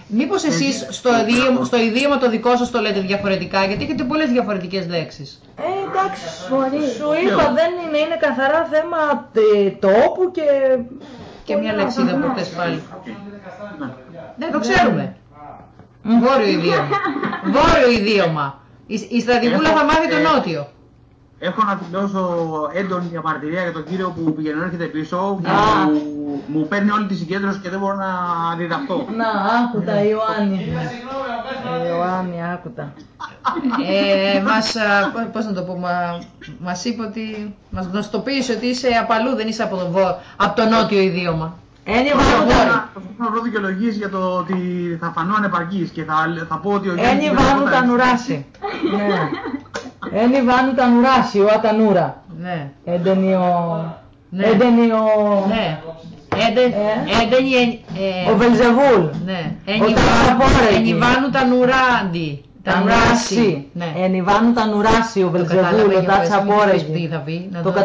Μήπως εσείς στο idίωμα, στο idίωμα το δικό σας το λέτε διαφορετικά, γιατί έχετε πολλές διαφορετικές λέξεις. Ε, εντάξει, Μπορεί. σου είπα, δεν είναι, είναι καθαρά θέμα ε, τόπου και... Και μια λεξίδα από χτες πάλι. Ναι. Ναι, το ξέρουμε. Βόρειο ιδίωμα. (laughs) Βόρειο ιδίωμα. Η, η στρατηγούλα θα μάθει το νότιο. Έχω να δηλώσω έντονη διαμαρτυρία για τον κύριο που πηγαίνει έρχεται πίσω, που Α. μου, μου παίρνει όλη τη συγκέντρωση και δεν μπορώ να διδαχτώ. Να, άκουτα, Ιωάννη. Συγγνώμη, ο πες Ε, Ιωάννη, άκουτα. (laughs) Ε, μας, α, π- πώς να το πω, μα, μας είπε ότι, μας γνωστοποίησε ότι είσαι απαλού, δεν είσαι από το, βο, από το νότιο ιδίωμα. Ένι Θα βάνου να βρω δικαιολογίες για το ότι θα φανώ ανεπαρκής και θα, θα πω ότι ο Γιάννης Ένι είναι βάνου πρώτα τα έτσι. (laughs) νουράσι. Ναι. Ένι βάνου τα νουράσι, ο ατανούρα. Ναι, Έντενι ο... Ναι. Έντενι ο... ναι. Έντε, Ε; έντενι, ε, Ο Βελζεβούλ. ναι. Ο Ταραπόρεγγι. Ενιβάνου τα νουράντι. Τα νουράσι. Ναι. Ένι βάνου τα νουράσι, ο Το Βελζεβούλ, κατάλαβα, ο για πες, Τάτσα μην πεις τι Πόρεγγι. θα πει, να Το δω.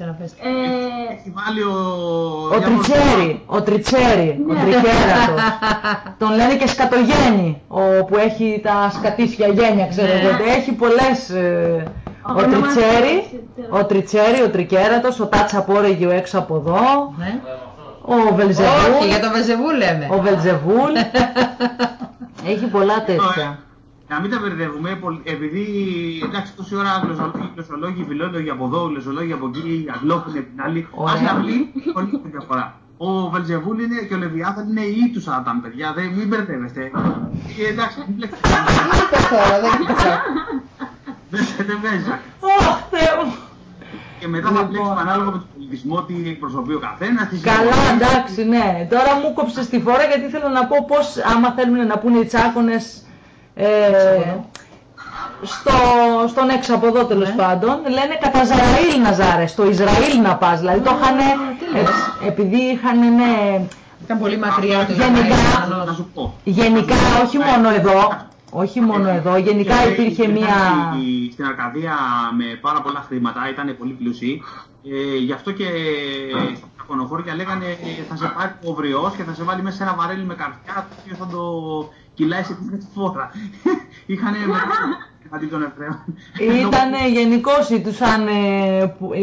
Καταλάβατε. Ξαναπες. Ε, Έχει βάλει ο... Ο Γιάννος- Τριτσέρι, ο Τριτσέρι, ο Ναι. Τρικέρατος. Τον λένε και σκατογέννη, ο που έχει τα σκατήσια γένια, ξέρω Ναι. εγώ. Έχει πολλές... ε, ο Ονομάζεται Τριτσέρι, έτσι, ο Τριτσέρι, ο Τρικέρατος, ο Τάτσα Πόρεγιο έξω από εδώ, Ναι. ο Όχι, Βελζεβούλ, για το Βεζεβού λέμε. ο Βελζεβούλ. (laughs) Έχει πολλά τέτοια. Να μην τα μπερδεύουμε, πολ- επειδή εντάξει τόση ώρα γλωσσολόγοι, γλωσσολόγοι, φιλόλογοι από εδώ, γλωσσολόγοι από εκεί, αγγλόφωνοι από την άλλη. Ωραία. Ας αυλή, πολύ διαφορά. Ο Βελζεβούλ είναι και ο Λεβιάθαν είναι η του Σάταν, παιδιά, δεν, μην μπερδεύεστε. Ε, εντάξει, μην μπλέξετε. Καθόλου, δεν ξέρω. Δεν δεν βγάζει. Αχ, Θεέ μου. Και μετά θα Λοιπόν. μπλέξουμε ανάλογα με τον πολιτισμό, τι εκπροσωπεί ο καθένας. Καλά, εντάξει, ναι. Τώρα μου κόψες τη φορά γιατί θέλω να πω πώς, άμα θέλουν να πούνε οι τσάκονες ε, στο, στον έξω από εδώ τέλος Ναι. πάντων, λένε κατά Ζαραήλ να ζάρες, στο Ισραήλ να πας. Δηλαδή το είχαν, ε, επειδή είχαν, ναι, Ήταν πολύ μακριά το Γενικά- Ισραήλ. Να σου πω. γενικά όχι μόνο εδώ, όχι μόνο εδώ, γενικά Και υπήρχε ήταν μία... στη- Στην Αρκαδία με πάρα πολλά χρήματα, ήταν πολύ πλούσιοι. Ε, γι' αυτό και στα κονοχώρια λέγανε ε, θα σε πάρει ο βριός και θα σε βάλει μέσα σε ένα βαρέλι με καρφιά και θα το κυλάει σε την φόρα. Είχαν αντί των Εβραίων. Ήταν (laughs) γενικώς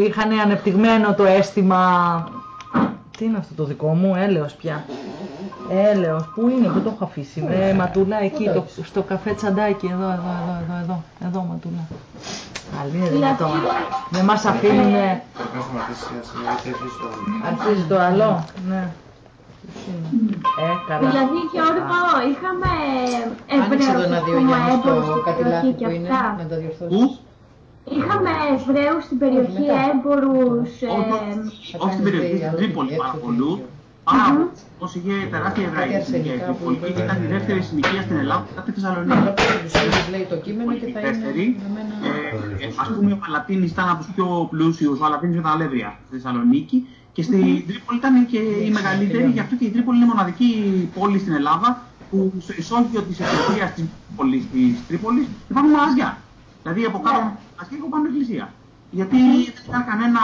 είχαν ανεπτυγμένο το αίσθημα. Τι είναι αυτό το δικό μου, έλεος πια. Έλεος, πού είναι, πού το έχω αφήσει. Ε, ματούλα, εκεί, το, στο καφέ τσαντάκι, εδώ, εδώ, εδώ, εδώ, εδώ, εδώ, ματούλα. Άλλη είναι δυνατόν. Δεν μας αφήνουν. Αρχίζει το άλλο, ναι. Ε, καλά. Δηλαδή, Γιώργο, είχαμε Άνοιξε εδώ Εβραίους ένα ας δύο πούμε, για αυτό έμπορους το στην κάτι περιοχή λάθη και που είναι, αυτά. να τα Πού; διορθώσεις. Είχαμε Εβραίους στην περιοχή μετά. έμπορους. Όχι, ε, όχι, όχι στην κάνεις περιοχή, λέει, στην άλλο Τρίπολη τέτοιο, πάρα έξω πολλού. τέτοιο. Πάρα Όσοι είχε τεράστια Κάτι εβραϊκή συνοικία η αρσενικά που Τρίπολη είπε. και ήταν η δεύτερη συνοικία στην Ελλάδα μετά τη Αλλά Θεσσαλονίκη. πρέπει τους ίδιους λέει το κείμενο και Η θα είναι δεύτερη, γραμμένα... ε, ε, ας πούμε ο Παλατίνης ήταν από τους πιο πλούσιους, ο Παλατίνης με τα αλεύρια στη Θεσσαλονίκη και στην Τρίπολη ήταν και η μεγαλύτερη, γι' αυτό και η Τρίπολη είναι η μοναδική πόλη στην Ελλάδα που στο ισόγειο της εκκλησίας της πόλης της Τρίπολης υπάρχουν μαγαζιά. Δηλαδή από κάτω μαγαζιά και από πάνω εκκλησία. Γιατί δεν ήταν κανένα,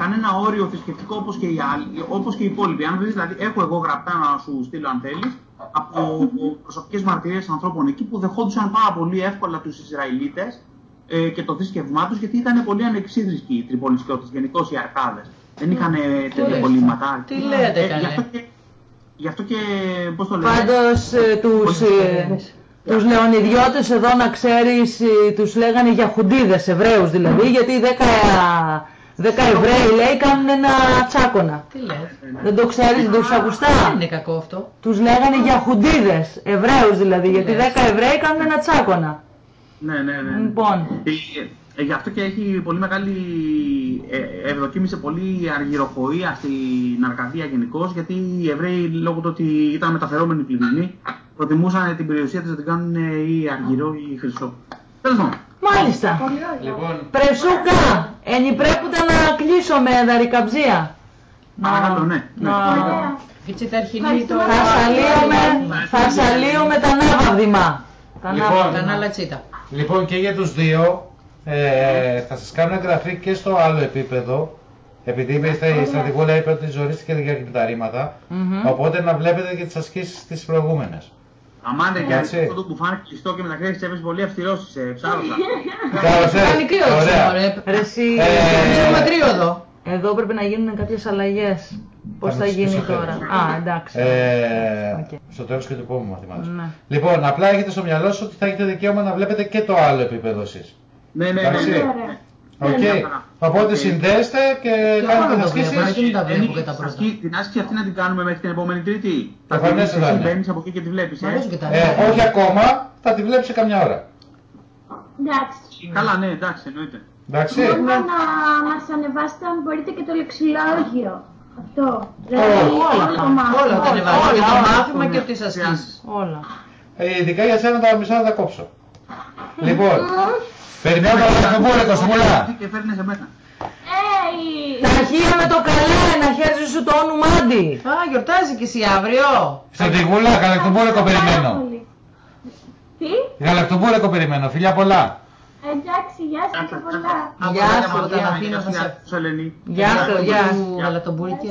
κανένα όριο θρησκευτικό όπως και, οι άλλοι, όπως και οι υπόλοιποι. Αν βρεις, δηλαδή, έχω εγώ γραπτά να σου στείλω αν θέλεις, από προσωπικές μαρτυρίες ανθρώπων εκεί που δεχόντουσαν πάρα πολύ εύκολα τους Ισραηλίτες ε, και το θρησκευμά τους γιατί ήταν πολύ ανεξίδρυσκοι οι τριπολισκιώτες, γενικώς οι αρκάδες. Δεν είχαν τέτοια λες. κολλήματα. Τι λέτε, Ε, καλέ. Γι' αυτό και, γι αυτό και πώς το λένε; Πάντως ε, τους, ε, τους Λεωνιδιώτες εδώ να ξέρεις ε, τους λέγανε για χουντίδες, Εβραίους δηλαδή, γιατί 10, 10 Εβραίοι λέει κάνουν ένα τσάκωνα. Τι λες; Δεν το ξέρεις, δεν τους Δεν ακουστά. είναι κακό αυτό. Τους λέγανε για χουντίδες, Εβραίους δηλαδή, γιατί 10 Εβραίοι κάνουν ένα τσάκωνα. Ναι, ναι, ναι. Λοιπόν, Ε, ε, γι' αυτό και έχει πολύ μεγάλη. Ε, ευδοκίμησε πολύ αργυροφορία στην Αρκαδία γενικώς, γιατί οι Εβραίοι λόγω του ότι ήταν μεταφερόμενοι πληθυσμοί, προτιμούσαν την περιουσία τους να την κάνουν ή αργυρό ή χρυσό. Τέλος πάντων. μάλιστα. Πολύ ωραία. Λοιπόν, Πρεσούκα, ενυπρέπουτα να κλείσω με δαρικαμπζία. Παρακαλώ, ναι. ναι. Ωραία. Έτσι τα αρχινή το... Θα σαλίουμε, θα σαλίουμε τα ναύαδημα. Τα Λοιπόν, ναύαδημα. Τα άλλα τσίτα. λοιπόν και για τους δύο ε, θα σας κάνω εγγραφή και στο άλλο επίπεδο επειδή είπε η στρατηγούλα είπε ότι ζορίστηκε για τα ρήματα Μμμ. οπότε να βλέπετε και τις ασκήσεις τις προηγούμενες. Αμάν δεν Έτσι. κάνει αυτό που φάνηκε κλειστό και μεταξύ τη έπεσε πολύ αυστηρός σε ψάρωσα. (laughs) Καλώς ήρθατε. Κάνει κρύος Ωραία. σήμερα, ρε. Ρε εσύ, Ε, Εμείς έχουμε κρύο εδώ. εδώ πρέπει να γίνουν κάποιες αλλαγές. Πώς Θα θα μας πεις γίνει στο τώρα. τέλος. Α, εντάξει. Ε, Οκ. Στο τέλος και του επόμενου μαθήματος. Ναι. Λοιπόν, απλά έχετε στο μυαλό σας ότι θα έχετε δικαίωμα να βλέπετε και το άλλο επίπεδο εσείς. Ναι, ναι, ναι. Εντάξει. ναι. Ωραία. Οκ. Ναι. Οπότε Οκ. συνδέστε και Και κάνετε εγώ τις το βλέπω, ασκήσεις. γιατί δεν τα βλέπω Ε, και τα την πρώτα. ασκή- Την άσκηση αυτή να την κάνουμε μέχρι την επόμενη Τρίτη. Προφανώς θα είναι. Μπαίνεις από εκεί και τη βλέπεις. Μ' αρέσουν και τα Ε, άλλα. όχι ακόμα, θα τη βλέψει καμιά ώρα. Εντάξει. Καλά, ναι, εντάξει, εννοείται. Εντάξει. Μπορούμε να μας ανεβάσετε αν μπορείτε και το λεξιλόγιο. Αυτό. Δηλαδή, όλα όλο θα- το μάθημα. Όλα τα ανεβάζω. όλα, Και το όλα. μάθημα και τις ασκήσεις. Όλα. Ε, ειδικά για σένα τα μισά θα τα κόψω. λοιπόν, περιμένω το γαλακτομπούρικο στη μουλά. Και φέρνεις σε μένα. Έι! Τα χεία με το καλά, ένα χέρι σου το όνομάντι. Α, γιορτάζει και εσύ αύριο. Στρατηγούλα, γαλακτομπούρικο περιμένω. Πάρα πολύ. Τι; Γαλακτομπούρικο περιμένω, φιλιά πολλά. Εντάξει, γεια σας και πολλά. Από Γεια τα- σου, από τα γεια. Αθήνα θα σε... Γεια σου, Ελένη. Γεια σου, γεια. Του γαλακτομπούρικη